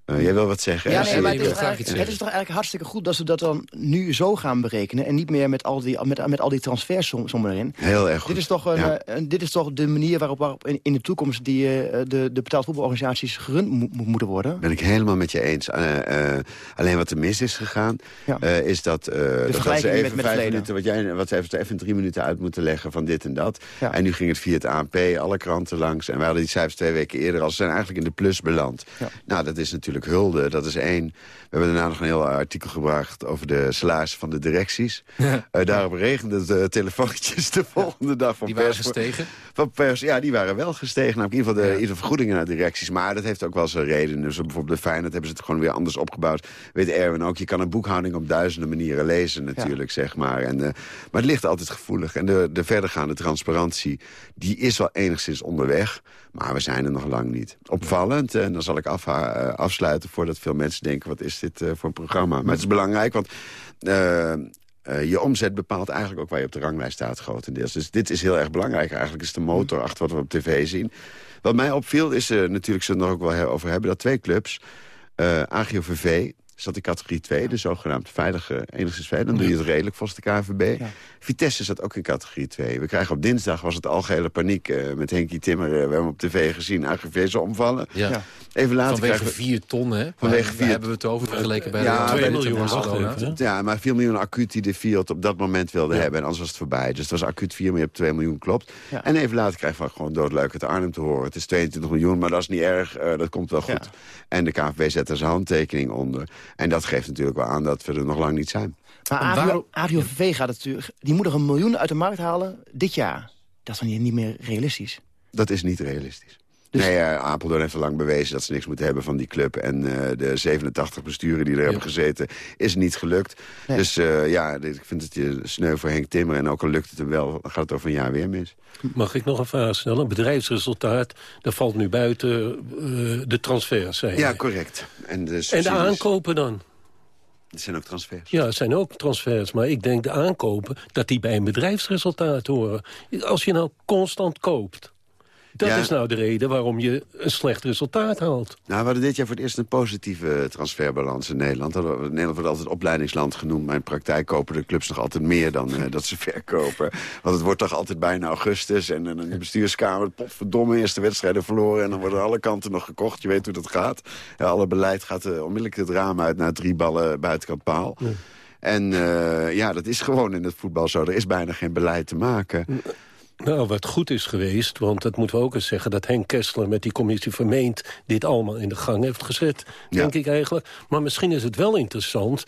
eh, jij wil wat zeggen? Ja, hè? nee, maar het is, toch eigenlijk, het is toch eigenlijk hartstikke goed dat ze dat dan nu zo gaan berekenen... en niet meer met al die, met, met al die transfersommen erin. Heel erg goed. Dit is toch, een, Ja. eh, een- dit is toch de manier waarop, waarop in, in de toekomst... die, eh, de, de betaald voetbalorganisaties gerund mo- mo- moeten worden? Ben ik helemaal met je eens. Alleen wat er mis is gegaan, is dat, eh dat ze even met- vijf minuten, wat jij wat ze even, even drie minuten uit moeten leggen van dit en dat. Ja. En nu ging het via het ANP, alle kranten langs. En wij hadden die cijfers twee weken eerder al. Ze zijn eigenlijk in de plus beland. Nou, dat is natuurlijk hulde. Dat is één. We hebben daarna nog een heel artikel gebracht over de salarissen van de directies. Eh, daarop regende eh, telefoontjes de volgende dag van Die waren pers. gestegen? Van pers, ja, die waren wel gestegen. Nou, in ieder geval de, ieder vergoedingen naar directies. Maar dat heeft ook wel zijn reden. Dus bijvoorbeeld de Feyenoord hebben ze het gewoon weer anders opgebouwd. Weet Erwin ook, je kan een boekhouding op duizenden manieren lezen natuurlijk, zeg maar. En, eh, maar het ligt altijd gevoelig. En de, de verdergaande transparantie, die is wel enigszins onderweg. Maar we zijn er nog lang niet. Opvallend, en dan zal ik eh, afsluiten voordat veel mensen denken... wat is dit eh, voor een programma? Maar het is belangrijk, want... eh, je omzet bepaalt eigenlijk ook waar je op de ranglijst staat grotendeels. Dus dit is heel erg belangrijk. Eigenlijk is de motor achter wat we op tv zien. Wat mij opviel is, natuurlijk zullen we het er ook wel over hebben... dat twee clubs, eh AGOVV zat in categorie 2, de zogenaamde veilige, enigszins veilig. Dan doe je het redelijk volgens de KVB. Vitesse zat ook in categorie 2. We krijgen op dinsdag, was het algehele paniek uh, met Henkie Timmer. Uh, we hebben hem op tv gezien, AGV omvallen. Ja. Even later Vanwege krijgen 4 ton, hè? Vanwege Daar vier- hebben we het over vergeleken bij Ja, de 2 bij de miljoen. Ja, maar 4 miljoen acuut die de Fiat op dat moment wilde hebben. En anders was het voorbij. Dus het was acuut 4, maar je hebt 2 miljoen, klopt. Ja. En even later krijgen we gewoon doodleuk uit Arnhem te horen. Het is 22 miljoen, maar dat is niet erg. eh, dat komt wel goed. En de KNVB zet er zijn handtekening onder. En dat geeft natuurlijk wel aan dat we er nog lang niet zijn. Maar Adrio VV gaat het natuurlijk... Die moet nog een miljoen uit de markt halen dit jaar. Dat is dan niet meer realistisch. Dat is niet realistisch. Dus- Nee, eh, Apeldoorn heeft al lang bewezen dat ze niks moeten hebben van die club. En eh, de 87 besturen die er hebben gezeten, is niet gelukt. Nee. Dus eh, ja, dit- ik vind het je sneu voor Henk Timmer. En ook al lukt het hem wel, dan gaat het over een jaar weer mis. Mag ik nog een vraag stellen? Een bedrijfsresultaat, dat valt nu buiten eh, de transfers, zei Ja, correct. En de, En de aankopen dan? Dat zijn ook transfers. Ja, het zijn ook transfers. Maar ik denk de aankopen, dat die bij een bedrijfsresultaat horen. Als je nou constant koopt... Dat Ja. is nou de reden waarom je een slecht resultaat haalt. Nou, we hadden dit jaar voor het eerst een positieve transferbalans in Nederland. Hadden we- Nederland wordt altijd opleidingsland genoemd. Maar in praktijk kopen de clubs nog altijd meer dan eh, dat ze verkopen. Want het wordt toch altijd bijna augustus. En, en de bestuurskamer, potverdomme, eerste wedstrijden verloren. En dan worden alle kanten nog gekocht. Je weet hoe dat gaat. Ja, alle beleid gaat eh, onmiddellijk het raam uit naar drie ballen buitenkant paal. En eh, ja, dat is gewoon in het voetbal zo. Er is bijna geen beleid te maken. Nou, wat goed is geweest, want dat moeten we ook eens zeggen... dat Henk Kessler met die commissie vermeend dit allemaal in de gang heeft gezet. Denk ik eigenlijk. Maar misschien is het wel interessant.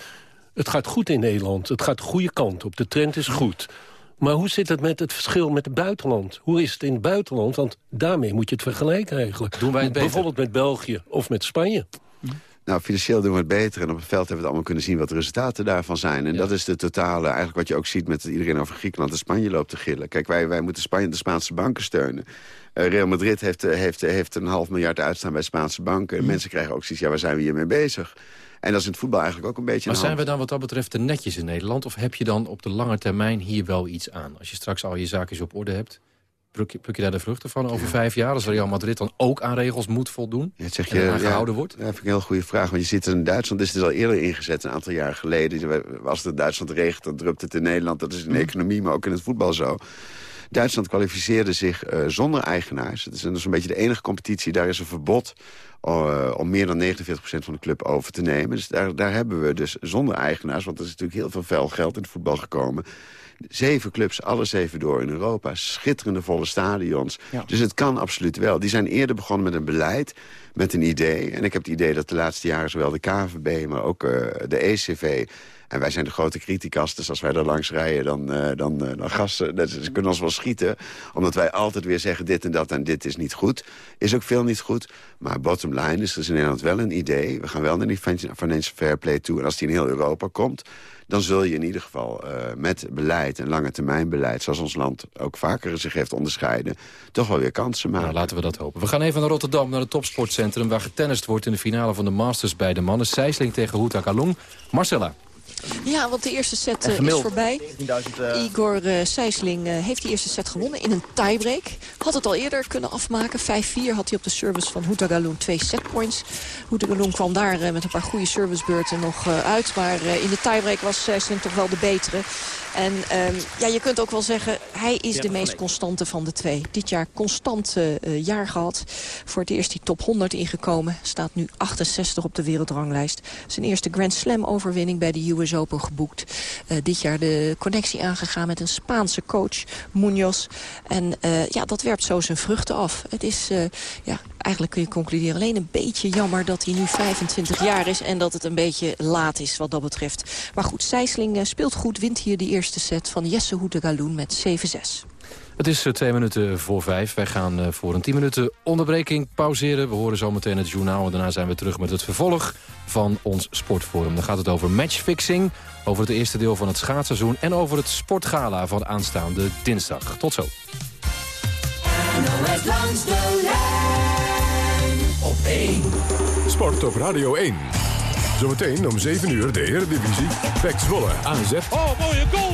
Het gaat goed in Nederland. Het gaat de goede kant op. De trend is goed. Maar hoe zit het met het verschil met het buitenland? Hoe is het in het buitenland? Want daarmee moet je het vergelijken eigenlijk. Doen wij het beter? Bijvoorbeeld met België of met Spanje. Nou, financieel doen we het beter. En op het veld hebben we het allemaal kunnen zien wat de resultaten daarvan zijn. En dat is de totale, eigenlijk wat je ook ziet met iedereen over Griekenland en Spanje loopt te gillen. Kijk, wij, wij moeten Spanje, de Spaanse banken steunen. Eh, Real Madrid heeft, eh, heeft, heeft een half miljard uitstaan bij Spaanse banken. En Mhm. mensen krijgen ook zoiets, ja, waar zijn we hiermee bezig? En dat is in het voetbal eigenlijk ook een beetje Maar zijn we dan wat dat betreft te netjes in Nederland? Of heb je dan op de lange termijn hier wel iets aan? Als je straks al je zaakjes op orde hebt... Pluk je, pluk je daar de vruchten van over vijf jaar? Als Real Madrid dan ook aan regels moet voldoen? Ja, zeg je, gehouden wordt? Dat vind ik een heel goede vraag. Want je ziet in Duitsland, is het al eerder ingezet, een aantal jaar geleden. Als het in Duitsland regent, dan drupt het in Nederland. Dat is in de economie, maar ook in het voetbal zo. Duitsland kwalificeerde zich eh, zonder eigenaars. Het is dus een beetje de enige competitie. Daar is een verbod eh, om meer dan 49% van de club over te nemen. Dus daar, daar hebben we dus zonder eigenaars... want er is natuurlijk heel veel vuil geld in het voetbal gekomen... Zeven clubs, alle zeven door in Europa. Schitterende volle stadions. Dus het kan absoluut wel. Die zijn eerder begonnen met een beleid, met een idee. En ik heb het idee dat de laatste jaren zowel de KVB... maar ook eh, de ECV... En wij zijn de grote criticas, dus als wij er langs rijden, dan, eh, dan, eh, dan gassen. Dat, ze kunnen ons wel schieten, omdat wij altijd weer zeggen dit en dat en dit is niet goed. Is ook veel niet goed. Maar bottom line is, er is in Nederland wel een idee. We gaan wel naar die financial fair play toe. En als die in heel Europa komt, dan zul je in ieder geval eh, met beleid en lange termijn beleid... zoals ons land ook vaker zich heeft onderscheiden... toch wel weer kansen maken. Nou, laten we dat hopen. We gaan even naar Rotterdam, naar het topsportcentrum... waar getennist wordt in de finale van de Masters bij de mannen. Sijsling tegen Houta Kalong. Marcella. Ja, want de eerste set eh, is voorbij. 19.000, eh, Igor eh Sijsling heeft die eerste set gewonnen in een tiebreak. Had het al eerder kunnen afmaken. 5-4 had hij op de service van Houtagaloon twee setpoints. Houtagaloon kwam daar met een paar goede servicebeurten nog uit. Maar in de tiebreak was Sijsling toch wel de betere. En ehm, ja, je kunt ook wel zeggen, hij is de meest constante van de twee. Dit jaar constant eh, jaar gehad. Voor het eerst die top 100 ingekomen. Staat nu 68 op de wereldranglijst. Zijn eerste Grand Slam overwinning bij de US Open geboekt. Eh, dit jaar de connectie aangegaan met een Spaanse coach, Munoz. En eh, ja, dat werpt zo zijn vruchten af. Het is, ja, eigenlijk kun je concluderen, alleen een beetje jammer dat hij nu 25 jaar is. En dat het een beetje laat is wat dat betreft. Maar goed, Sijsling speelt goed, wint hier de eerste set van Jesse Hoetegaloen met 7-6. Het is eh, twee minuten voor vijf. Wij gaan eh, voor een tien minuten onderbreking pauzeren. We horen zometeen het journaal en daarna zijn we terug met het vervolg van ons sportforum. Dan gaat het over matchfixing, over het eerste deel van het schaatsseizoen... en over het sportgala van aanstaande dinsdag. Tot zo. NOS langs de lijn op 1. Sport op Radio 1. Zometeen om 7 uur de Eredivisie. Pek Zwolle, AZ. Oh, mooie goal.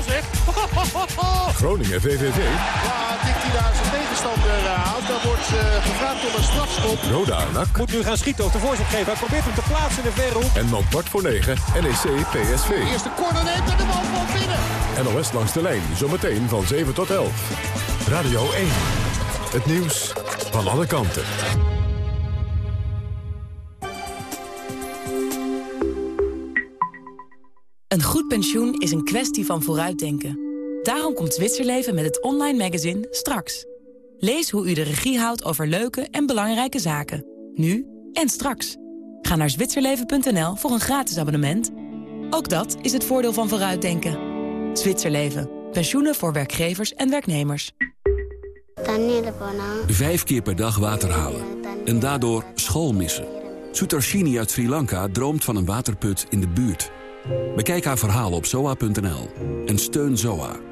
Groningen VVV. Ja, tikt hij daar zijn tegenstander uit. Dan wordt uh, gevraagd om een strafschop. Roda NAC. Moet nu gaan schieten of de voorzet geven. Hij probeert hem te plaatsen in de verre En dan kwart voor negen NEC PSV. De eerste corner neemt en de bal van binnen. NOS langs de lijn. Zometeen van 7 tot 11. Radio 1. Het nieuws van alle kanten. Een goed pensioen is een kwestie van vooruitdenken. Daarom komt Zwitserleven met het online magazine Straks. Lees hoe u de regie houdt over leuke en belangrijke zaken. Nu en straks. Ga naar zwitserleven.nl voor een gratis abonnement. Ook dat is het voordeel van vooruitdenken. Zwitserleven. Pensioenen voor werkgevers en werknemers. Vijf keer per dag water halen. En daardoor school missen. Sutarshini uit Sri Lanka droomt van een waterput in de buurt. Bekijk haar verhaal op zoa.nl en steun ZOA.